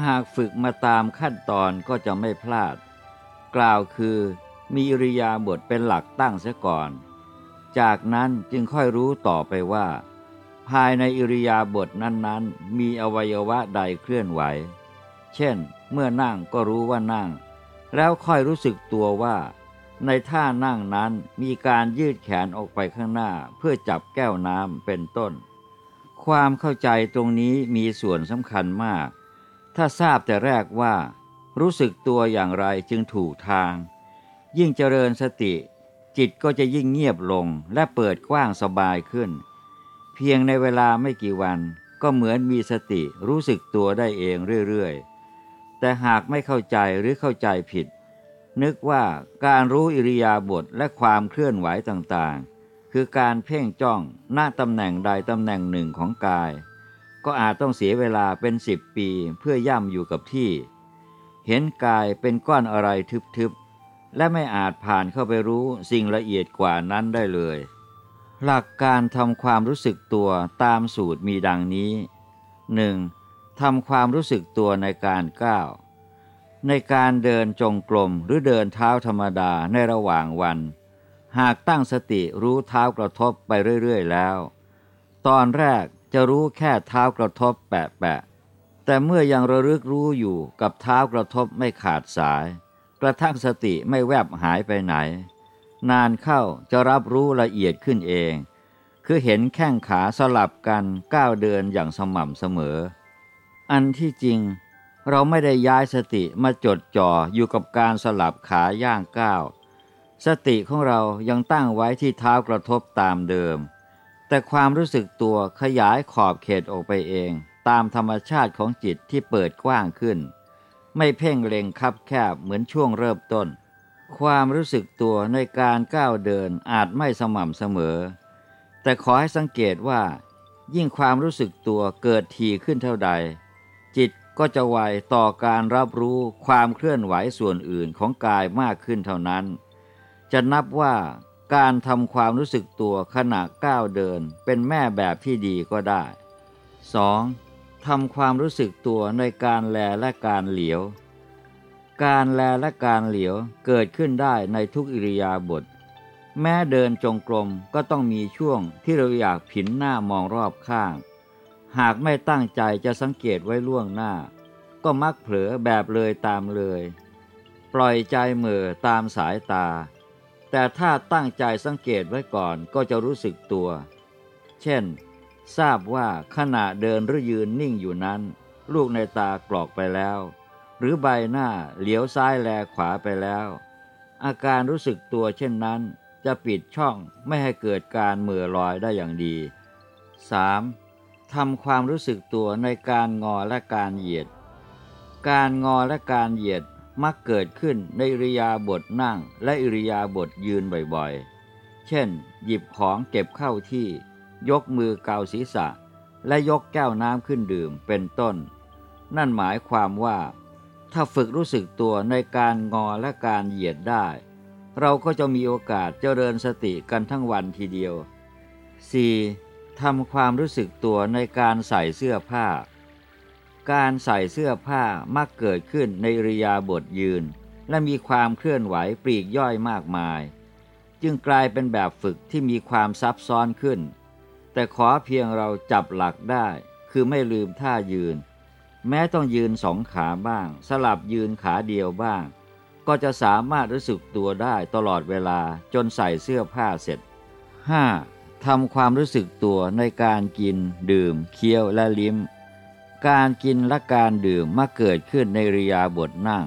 หากฝึกมาตามขั้นตอนก็จะไม่พลาด กล่าวคือมีอิริยาบถเป็นหลักตั้งเสียก่อน จากนั้นจึงค่อยรู้ต่อไปว่า ภายในอิริยาบถนั้นๆ มีอวัยวะใดเคลื่อนไหว เช่น เมื่อนั่งก็รู้ว่านั่ง แล้วค่อยรู้สึกตัวว่า ในท่านั่งนั้นมีการยืดแขนออกไปข้างหน้าเพื่อจับแก้วน้ำเป็นต้น ความเข้าใจตรงนี้มีส่วนสำคัญมาก ถ้าทราบแต่แรกว่า รู้สึกตัวอย่างไรจึงถูกทาง ยิ่งเจริญสติ จิตก็จะยิ่งเงียบลงและเปิดกว้างสบายขึ้น เพียงในเวลาไม่กี่วันก็เหมือนมีสติรู้สึกตัวได้เองเรื่อยๆ แต่หากไม่เข้าใจหรือเข้าใจผิด นึกว่าการรู้อิริยาบถและความเคลื่อนไหวต่างๆ คือการเพ่งจ้องหน้าตำแหน่งใดตำแหน่งหนึ่งของกาย ก็อาจต้องเสียเวลาเป็นสิบปีเพื่อย่ำอยู่กับที่ เห็นกายเป็นก้อนอะไรทึบๆ และไม่อาจผ่านเข้าไปรู้สิ่งละเอียดกว่านั้นได้เลย หลักการทำความรู้สึกตัวตามสูตรมีดังนี้ 1. ทำความรู้สึกตัวในการก้าว ในการเดินจงกรมหรือเดินเท้าธรรมดาในระหว่างวัน หากตั้งสติรู้เท้ากระทบไปเรื่อย ๆ แล้ว ตอนแรกจะรู้แค่เท้ากระทบแปะๆแต่เมื่อยังระลึกรู้อยู่กับเท้ากระทบไม่ขาดสาย กระทั่งสติไม่แวบหายไปไหน นานเข้าจะรับรู้ละเอียดขึ้นเอง คือเห็นแข้งขาสลับกันก้าวเดินอย่างสม่ำเสมอ อันที่จริง เราไม่ได้ย้ายสติมาจดจ่ออยู่กับการสลับขาย่างก้าว สติของเรายังตั้งไว้ที่เท้ากระทบตามเดิม แต่ความรู้สึกตัวขยายขอบเขตออกไปเอง ตามธรรมชาติของจิตที่เปิดกว้างขึ้น ไม่เพ่งเล็งคับแคบเหมือนช่วงเริ่มต้น ความรู้สึกตัวในการก้าวเดินอาจไม่สม่ำเสมอ แต่ขอให้สังเกตว่า ยิ่งความรู้สึกตัวเกิดทีขึ้นเท่าใด ก็จะไวต่อการรับรู้ความเคลื่อนไหวส่วนอื่นของกายมากขึ้นเท่านั้น จะนับว่าการทำความรู้สึกตัวขณะก้าวเดินเป็นแม่แบบที่ดีก็ได้ 2. ทำความรู้สึกตัวในการแลและการเหลียว การแลและการเหลียวเกิดขึ้นได้ในทุกอิริยาบถแม้เดินจงกรมก็ต้องมีช่วงที่เราอยากผินหน้ามองรอบข้าง หากไม่ตั้งใจจะสังเกตไว้ล่วงหน้า ก็มักเผลอแบบเลยตามเลย ปล่อยใจเมื่อตามสายตา แต่ถ้าตั้งใจสังเกตไว้ก่อนก็จะรู้สึกตัว เช่น ทราบว่าขณะเดินหรือยืนนิ่งอยู่นั้น ลูกในตากรอกไปแล้ว หรือใบหน้าเหลียวซ้ายแลขวาไปแล้ว อาการรู้สึกตัวเช่นนั้น จะปิดช่องไม่ให้เกิดการเมื่อลอยได้อย่างดี 3. ทำความรู้สึกตัวในการงอและการเหยียด การงอและการเหยียดมักเกิดขึ้นในอิริยาบถนั่งและอิริยาบถยืนบ่อยๆ เช่น หยิบของเก็บเข้าที่ ยกมือเกาศีรษะ และยกแก้วน้ำขึ้นดื่มเป็นต้น นั่นหมายความว่า ถ้าฝึกรู้สึกตัวในการงอและการเหยียดได้ เราก็จะมีโอกาสเจริญสติกันทั้งวันทีเดียว 4. ทำความรู้สึกตัวในการใส่เสื้อผ้า การใส่เสื้อผ้ามักเกิดขึ้นในริยาบทยืน และมีความเคลื่อนไหวปลีกย่อยมากมาย จึงกลายเป็นแบบฝึกที่มีความซับซ้อนขึ้น แต่ขอเพียงเราจับหลักได้ คือไม่ลืมท่ายืน แม้ต้องยืนสองขาบ้าง สลับยืนขาเดียวบ้าง ก็จะสามารถรู้สึกตัวได้ตลอดเวลาจนใส่เสื้อผ้าเสร็จ 5. ทำความรู้สึกตัวในการกิน ดื่ม เคี้ยวและลิ้ม การกินและการดื่มมาเกิดขึ้นในริยาบทนั่ง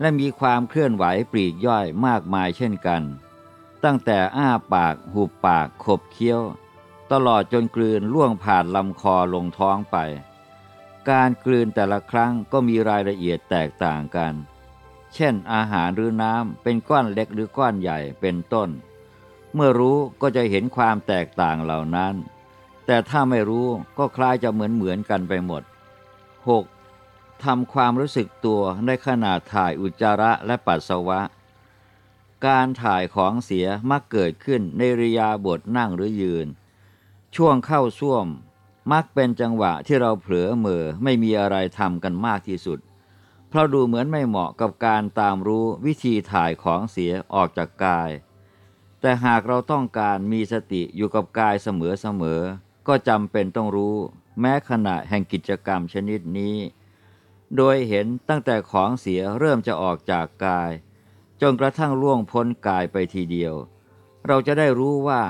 และมีความเคลื่อนไหวปลีกย่อยมากมายเช่นกัน ตั้งแต่อ้าปาก หุบปากขบเคี้ยว ตลอดจนกลืนล่วงผ่านลำคอลงท้องไป การกลืนแต่ละครั้งก็มีรายละเอียดแตกต่างกัน เช่น อาหารหรือน้ำเป็นก้อนเล็กหรือก้อนใหญ่เป็นต้น เมื่อรู้ก็จะเห็นความแตกต่างเหล่านั้น แต่ถ้าไม่รู้ก็คล้ายจะเหมือนเหมือนกันไปหมด 6. ทำความรู้สึกตัวในขณะถ่ายอุจจาระและปัสสาวะ การถ่ายของเสียมักเกิดขึ้นในริยาบทนั่งหรือยืน ช่วงเข้าส้วมมักเป็นจังหวะที่เราเผลอเมอไม่มีอะไรทำกันมากที่สุด เพราะดูเหมือนไม่เหมาะกับการตามรู้วิธีถ่ายของเสียออกจากกาย แต่หากเราต้องการมีสติอยู่กับกายเสมอๆ ก็จำเป็นต้องรู้ แม้ขณะแห่งกิจกรรมชนิดนี้ โดยเห็นตั้งแต่ของเสียเริ่มจะออกจากกาย จนกระทั่งล่วงพ้นกายไปทีเดียว เราจะได้รู้ว่า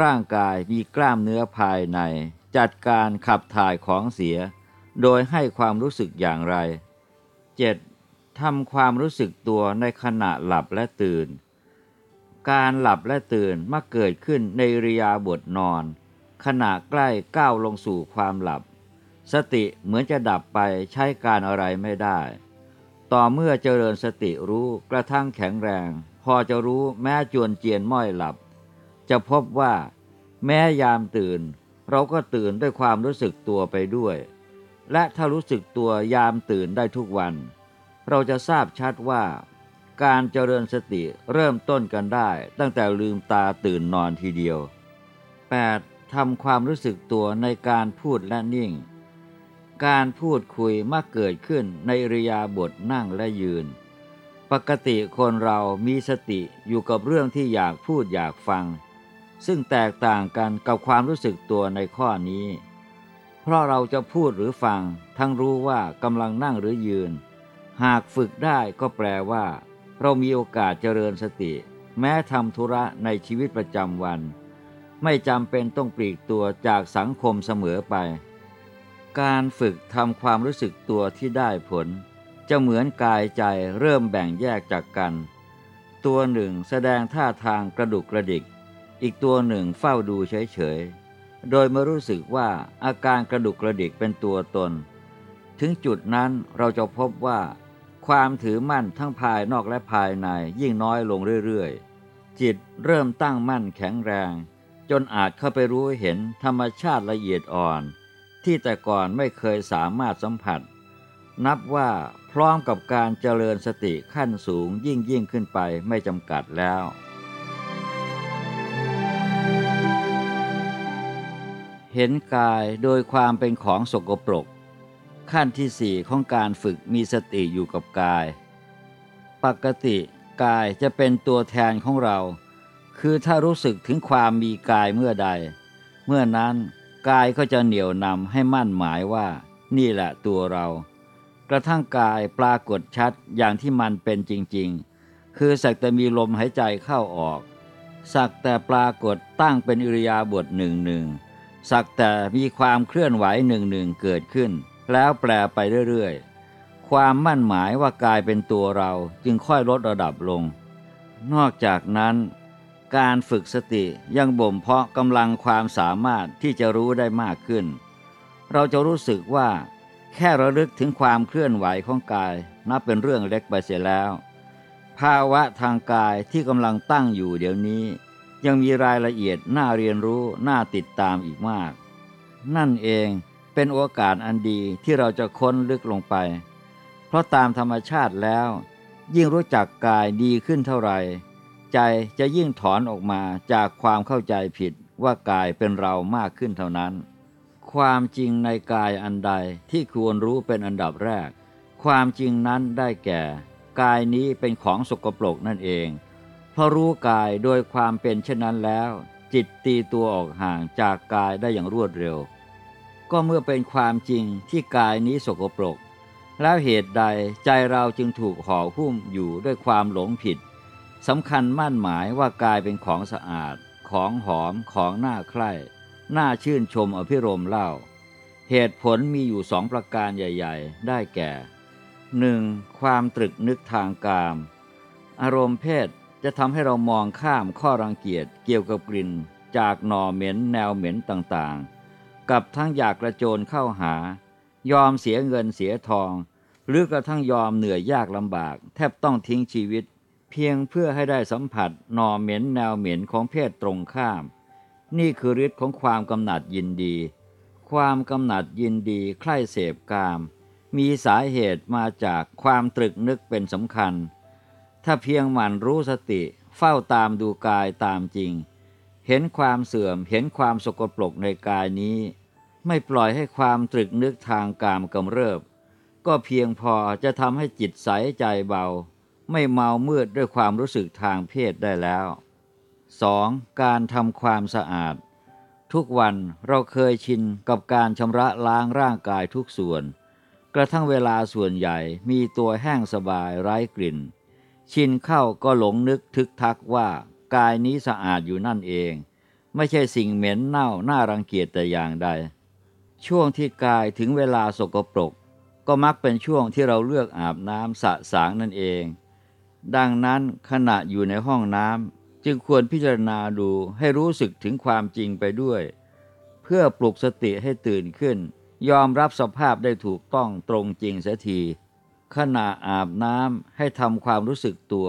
ร่างกายมีกล้ามเนื้อภายใน จัดการขับถ่ายของเสีย โดยให้ความรู้สึกอย่างไร 7. ทำความรู้สึกตัวในขณะหลับและตื่น การหลับและตื่นมักเกิดขึ้นในริยาบทนอน ขณะใกล้ก้าวลงสู่ความหลับ สติเหมือนจะดับไปใช้การอะไรไม่ได้ ต่อเมื่อเจริญสติรู้กระทั่งแข็งแรง พอจะรู้แม้จวนเจียนม้อยหลับ จะพบว่า แม้ยามตื่น เราก็ตื่นด้วยความรู้สึกตัวไปด้วย และถ้ารู้สึกตัวยามตื่นได้ทุกวัน เราจะทราบชัดว่า การเจริญสติเริ่มต้นกันได้ ตั้งแต่ลืมตาตื่นนอนทีเดียว 8. ทำความรู้สึกตัวในการพูดและนิ่ง การพูดคุยมักเกิดขึ้นในริยาบทนั่งและยืน ปกติคนเรามีสติอยู่กับเรื่องที่อยากพูดอยากฟัง ซึ่งแตกต่างกันกับความรู้สึกตัวในข้อนี้ เพราะเราจะพูดหรือฟัง ทั้งรู้ว่ากำลังนั่งหรือยืน หากฝึกได้ก็แปลว่า เรามีโอกาสเจริญสติ แม้ทำธุระในชีวิตประจำวัน ไม่จำเป็นต้องปลีกตัวจากสังคมเสมอไป การฝึกทำความรู้สึกตัวที่ได้ผล จะเหมือนกายใจเริ่มแบ่งแยกจากกัน ตัวหนึ่งแสดงท่าทางกระดุกกระดิก อีกตัวหนึ่งเฝ้าดูเฉยๆ โดยไม่รู้สึกว่าอาการกระดุกกระดิกเป็นตัวตน ถึงจุดนั้นเราจะพบว่า ความถือมั่นทั้งภายนอกและภายในยิ่งน้อยลงเรื่อยๆ จิตเริ่มตั้งมั่นแข็งแรง จนอาจเข้าไปรู้เห็นธรรมชาติละเอียดอ่อน ที่แต่ก่อนไม่เคยสามารถสัมผัส นับว่าพร้อมกับการเจริญสติขั้นสูงยิ่งยิ่งขึ้นไปไม่จำกัดแล้ว เห็นกายโดยความเป็นของสกปรก ขั้นที่สี่ของการฝึกมีสติอยู่กับกาย ปกติกายจะเป็นตัวแทนของเรา คือถ้ารู้สึกถึงความมีกายเมื่อใด เมื่อนั้นกายก็จะเหนี่ยวนำให้มั่นหมายว่า นี่แหละตัวเรา กระทั่งกายปรากฏชัดอย่างที่มันเป็นจริง ๆ คือสักแต่มีลมหายใจเข้าออก สักแต่ปรากฏตั้งเป็นอิริยาบถหนึ่งหนึ่งสักแต่มีความเคลื่อนไหวหนึ่งหนึ่งเกิดขึ้น แล้วแปลไปเรื่อยๆ ความมั่นหมายว่ากายเป็นตัวเราจึงค่อยลดระดับลง นอกจากนั้น การฝึกสติยังบ่มเพาะกำลังความสามารถที่จะรู้ได้มากขึ้น เราจะรู้สึกว่า แค่ระลึกถึงความเคลื่อนไหวของกาย นับเป็นเรื่องเล็กไปเสียแล้ว ภาวะทางกายที่กำลังตั้งอยู่เดี๋ยวนี้ ยังมีรายละเอียดน่าเรียนรู้น่าติดตามอีกมาก นั่นเอง เป็นโอกาสอันดีที่เราจะค้นลึกลงไป เพราะตามธรรมชาติแล้ว ยิ่งรู้จักกายดีขึ้นเท่าไหร่ ใจจะยิ่งถอนออกมาจากความเข้าใจผิดว่ากายเป็นเรามากขึ้นเท่านั้น ความจริงในกายอันใดที่ควรรู้เป็นอันดับแรก ความจริงนั้นได้แก่ กายนี้เป็นของสกปรกนั่นเองเพราะรู้กายโดยความเป็นเช่นนั้นแล้ว จิตตีตัวออกห่างจากกายได้อย่างรวดเร็ว ก็เมื่อเป็นความจริงที่กายนี้สกปรก แล้วเหตุใดใจเราจึงถูกห่อหุ้มอยู่ด้วยความหลงผิดสำคัญมั่นหมายว่ากายเป็นของสะอาด ของหอมของน่าใคร่น่าชื่นชมอภิรมเล่า เหตุผลมีอยู่สองประการใหญ่ ๆ ได้แก่ 1. ความตรึกนึกทางกาม อารมณ์เพศจะทำให้เรามองข้ามข้อรังเกียจเกี่ยวกับกลิ่น จากหน่อเหม็นแนวเหม็นต่างๆ กับทั้งอยากกระโจนเข้าหา ยอมเสียเงินเสียทอง หรือกระทั่งยอมเหนื่อยยากลำบาก แทบต้องทิ้งชีวิต เพียงเพื่อให้ได้สัมผัสหน่อเหม็นแนวเหม็นของเพศตรงข้าม นี่คือฤทธิ์ของความกำหนัดยินดี ความกำหนัดยินดีใคร่เสพกาม มีสาเหตุมาจากความตรึกนึกเป็นสำคัญ ถ้าเพียงหมั่นรู้สติเฝ้าตามดูกายตามจริง เห็นความเสื่อมเห็นความสกปรกในกายนี้ ไม่ปล่อยให้ความตรึกนึกทางกามกำเริบ ก็เพียงพอจะทำให้จิตใสใจเบา ไม่เมามืดด้วยความรู้สึกทางเพศได้แล้ว 2. การทำความสะอาด ทุกวันเราเคยชินกับการชำระล้างร่างกายทุกส่วน กระทั่งเวลาส่วนใหญ่มีตัวแห้งสบายไร้กลิ่น ชินเข้าก็หลงนึกทึกทักว่า กายนี้สะอาดอยู่นั่นเอง ไม่ใช่สิ่งเหม็นเน่าน่ารังเกียจแต่อย่างใด ช่วงที่กายถึงเวลาสกปรก ก็มักเป็นช่วงที่เราเลือกอาบน้ำสะสางนั่นเอง ดังนั้นขณะอยู่ในห้องน้ำจึงควรพิจารณาดูให้รู้สึกถึงความจริงไปด้วย เพื่อปลุกสติให้ตื่นขึ้น ยอมรับสภาพได้ถูกต้องตรงจริงเสียทีขณะอาบน้ำให้ทำความรู้สึกตัว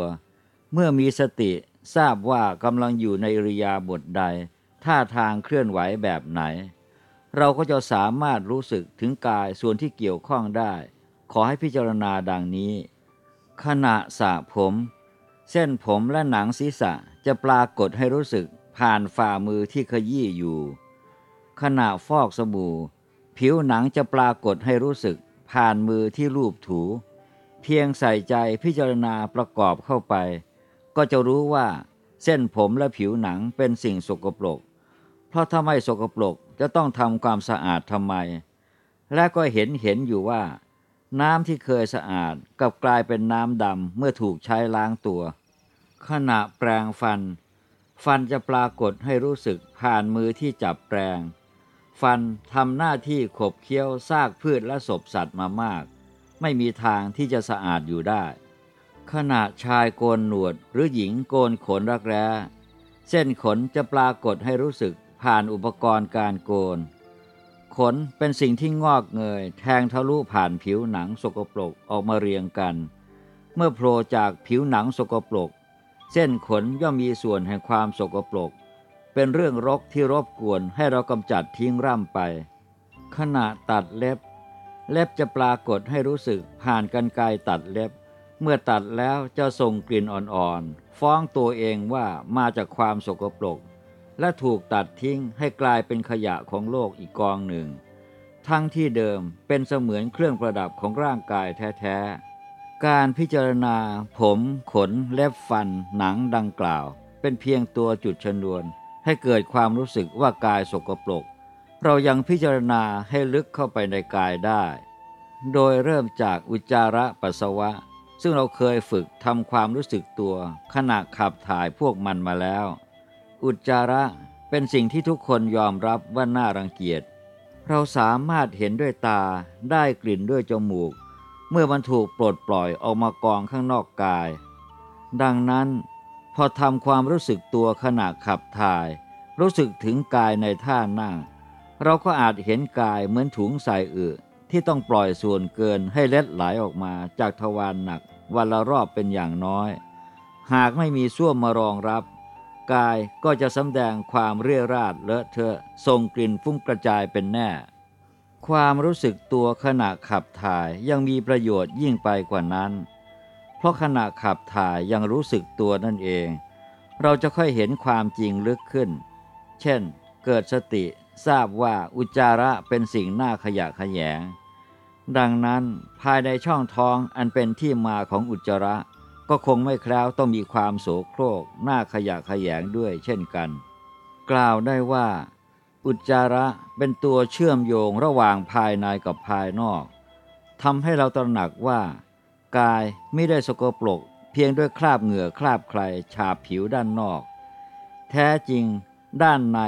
เมื่อมีสติ ทราบว่ากำลังอยู่ในอริยาบถใด ท่าทางเคลื่อนไหวแบบไหน เราก็จะสามารถรู้สึกถึงกายส่วนที่เกี่ยวข้องได้ ขอให้พิจารณาดังนี้ ขณะสระผม เส้นผมและหนังศีรษะจะปรากฏให้รู้สึกผ่านฝ่ามือที่ขยี้อยู่ ขณะฟอกสบู่ ผิวหนังจะปรากฏให้รู้สึกผ่านมือที่ลูบถู เพียงใส่ใจพิจารณาประกอบเข้าไป ก็จะรู้ว่าเส้นผมและผิวหนังเป็นสิ่งสกปรก เพราะถ้าไม่สกปรกจะต้องทำความสะอาดทำไม และก็เห็นเห็นอยู่ว่า น้ำที่เคยสะอาดกลับกลายเป็นน้ำดำเมื่อถูกใช้ล้างตัว ขณะแปรงฟัน ฟันจะปรากฏให้รู้สึกผ่านมือที่จับแปรงฟันทำหน้าที่ขบเคี้ยวซากพืชและศพสัตว์มามาก ไม่มีทางที่จะสะอาดอยู่ได้ ขณะชายโกนหนวดหรือหญิงโกนขนรักแร้ เส้นขนจะปรากฏให้รู้สึกผ่านอุปกรณ์การโกน ขนเป็นสิ่งที่งอกเงย แทงทะลุผ่านผิวหนังสกปรกออกมาเรียงกัน เมื่อโผล่จากผิวหนังสกปรก เส้นขนย่อมมีส่วนแห่งความสกปรก เป็นเรื่องรกที่รบกวนให้เรากำจัดทิ้งร่ำไป ขณะตัดเล็บ เล็บจะปรากฏให้รู้สึกผ่านกันไกรตัดเล็บ เมื่อตัดแล้วจะส่งกลิ่นอ่อนๆ ฟ้องตัวเองว่ามาจากความสกปรก และถูกตัดทิ้งให้กลายเป็นขยะของโลกอีกกองหนึ่ง ทั้งที่เดิมเป็นเสมือนเครื่องประดับของร่างกายแท้ๆ การพิจารณา ผม ขน เล็บฟัน หนังดังกล่าว เป็นเพียงตัวจุดชนวน ให้เกิดความรู้สึกว่ากายสกปรก เรายังพิจารณาให้ลึกเข้าไปในกายได้ โดยเริ่มจากอุจจาระปัสสาวะ ซึ่งเราเคยฝึกทำความรู้สึกตัว ขณะขับถ่ายพวกมันมาแล้ว อุจจาระเป็นสิ่งที่ทุกคนยอมรับว่าน่ารังเกียจ เราสามารถเห็นด้วยตาได้กลิ่นด้วยจมูก เมื่อมันถูกปลดปล่อยออกมากองข้างนอกกาย ดังนั้น พอทำความรู้สึกตัวขณะขับถ่าย รู้สึกถึงกายในท่านั่ง เราก็อาจเห็นกายเหมือนถุงใส่อึ ที่ต้องปล่อยส่วนเกินให้เล็ดไหลออกมาจากทวารหนักวันละรอบเป็นอย่างน้อย หากไม่มีส้วมมารองรับ กายก็จะสำแดงความเรี่ยราดเลอะเทอะส่งกลิ่นฟุ้งกระจายเป็นแน่ ความรู้สึกตัวขณะขับถ่ายยังมีประโยชน์ยิ่งไปกว่านั้น เพราะขณะขับถ่ายยังรู้สึกตัวนั่นเอง เราจะค่อยเห็นความจริงลึกขึ้น เช่น เกิดสติ ทราบว่าอุจจาระเป็นสิ่งน่าขยะขยง ดังนั้นภายในช่องท้องอันเป็นที่มาของอุจจาระ ก็คงไม่แคล้วต้องมีความโสโครกน่าขยะขยงด้วยเช่นกัน กล่าวได้ว่า อุจจาระเป็นตัวเชื่อมโยงระหว่างภายในกับภายนอกทำให้เราตระหนักว่า กายไม่ได้สกปรกเพียงด้วยคราบเหงื่อคราบใครฉาบผิวด้านนอก แท้จริง ด้านใน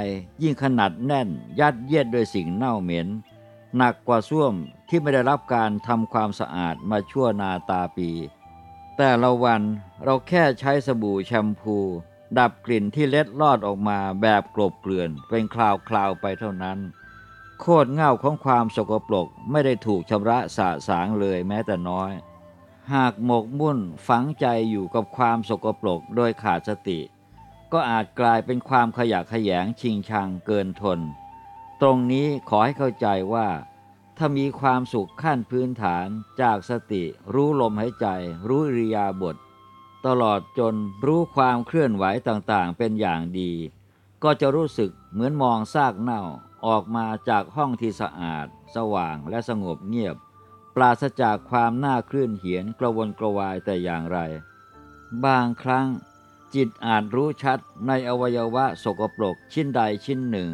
ยิ่งขนาดแน่นยัดเยียดด้วยสิ่งเน่าเหม็น หนักกว่าส้วมที่ไม่ได้รับการทำความสะอาดมาชั่วนาตาปี แต่ละวันเราแค่ใช้สบู่แชมพู ดับกลิ่นที่เล็ดลอดออกมาแบบกลบเกลื่อนเป็นคราวๆไปเท่านั้น โคตรเง่าของความสกปรกไม่ได้ถูกชำระสะสางเลยแม้แต่น้อย หากหมกมุ่นฝังใจอยู่กับความสกปรกโดยขาดสติ ก็อาจกลายเป็นความขยะแขยงชิงชังเกินทน ตรงนี้ขอให้เข้าใจว่า ถ้ามีความสุขขั้นพื้นฐานจากสติ รู้ลมหายใจ รู้ริยาบถตลอดจนรู้ความเคลื่อนไหวต่างๆ เป็นอย่างดี ก็จะรู้สึกเหมือนมองซากเน่าออกมาจากห้องที่สะอาด สว่างและสงบเงียบ ปราศจากความน่าคลื่นเหียนกระวนกระวายแต่อย่างไร บางครั้ง จิตอาจรู้ชัดในอวัยวะสกปรกชิ้นใดชิ้นหนึ่ง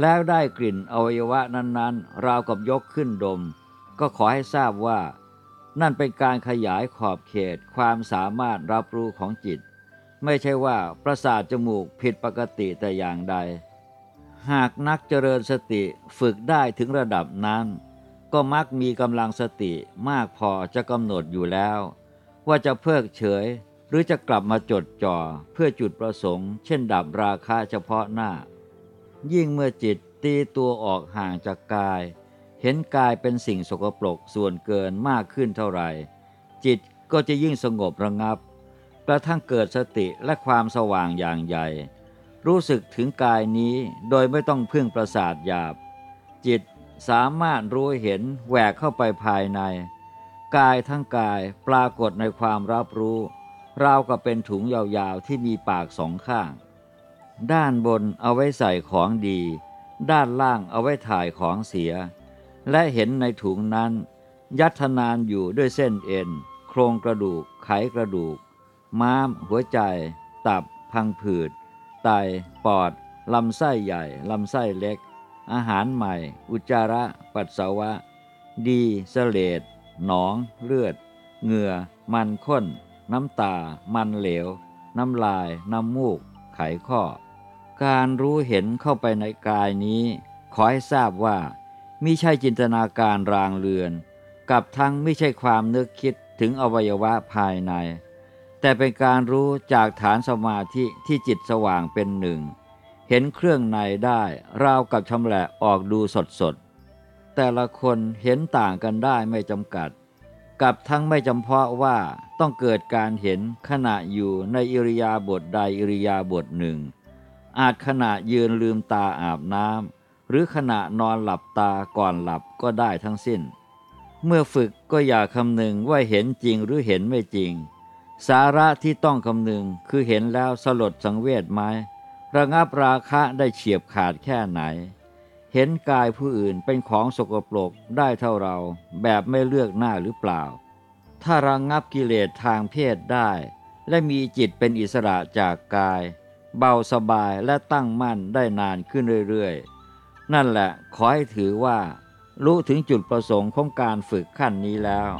แล้วได้กลิ่นอวัยวะนั้นๆ ราวกับยกขึ้นดม ก็ขอให้ทราบว่า นั่นเป็นการขยายขอบเขตความสามารถรับรู้ของจิต ไม่ใช่ว่าประสาทจมูกผิดปกติแต่อย่างใด หากนักเจริญสติฝึกได้ถึงระดับนั้น ก็มักมีกำลังสติมากพอจะกำหนดอยู่แล้ว ว่าจะเพิกเฉย รือจะกลับมาจดจ่อเพื่อจุดประสงค์ เช่นดับราคาเฉพาะหน้า ยิ่งเมื่อจิตตีตัวออกห่างจากกาย เห็นกายเป็นสิ่งสกปรกส่วนเกินมากขึ้นเท่าไหร่ จิตก็จะยิ่งสงบระงับ กระทั่งเกิดสติและความสว่างอย่างใหญ่ รู้สึกถึงกายนี้โดยไม่ต้องพึ่งประสาทหยาบ จิตสามารถรู้เห็นแหวกเข้าไปภายใน กายทั้งกายปรากฏในความรับรู้ ราวกับเป็นถุงยาวๆที่มีปากสองข้าง ด้านบนเอาไว้ใส่ของดี ด้านล่างเอาไว้ถ่ายของเสีย และเห็นในถุงนั้น ยัดนานอยู่ด้วยเส้นเอ็น โครงกระดูก ไขกระดูก ม้าม หัวใจ ตับ พังผืด ไต ปอด ลำไส้ใหญ่ ลำไส้เล็ก อาหารใหม่ อุจจาระ ปัสสาวะ ดี เสเลดหนอง เลือด เหงื่อ มันข้น น้ำตา มันเหลว น้ำลาย น้ำมูก ไขข้อ การรู้เห็นเข้าไปในกายนี้ ขอให้ทราบว่ามิใช่จินตนาการรางเรือน กับทั้งไม่ใช่ความนึกคิดถึงอวัยวะภายใน แต่เป็นการรู้จากฐานสมาธิที่จิตสว่างเป็นหนึ่ง เห็นเครื่องในได้ราวกับชำแหละออกดูสดสดแต่ละคนเห็นต่างกันได้ไม่จำกัด กับทั้งไม่จำเพาะว่า ต้องเกิดการเห็นขณะอยู่ในอิริยาบถใดอิริยาบถหนึ่ง อาจขณะยืนลืมตาอาบน้ำหรือขณะนอนหลับตาก่อนหลับก็ได้ทั้งสิ้น เมื่อฝึกก็อย่าคำนึงว่าเห็นจริงหรือเห็นไม่จริง สาระที่ต้องคำนึงคือเห็นแล้วสลดสังเวชไหมระงับราคะได้เฉียบขาดแค่ไหน เห็นกายผู้อื่นเป็นของสกปรกได้เท่าเราแบบไม่เลือกหน้าหรือเปล่า ถ้าระงงับกิเลสทางเพศได้ และมีจิตเป็นอิสระจากกาย เบาสบายและตั้งมั่นได้นานขึ้นเรื่อยๆ นั่นแหละขอให้ถือว่า รู้ถึงจุดประสงค์ของการฝึกขั้นนี้แล้ว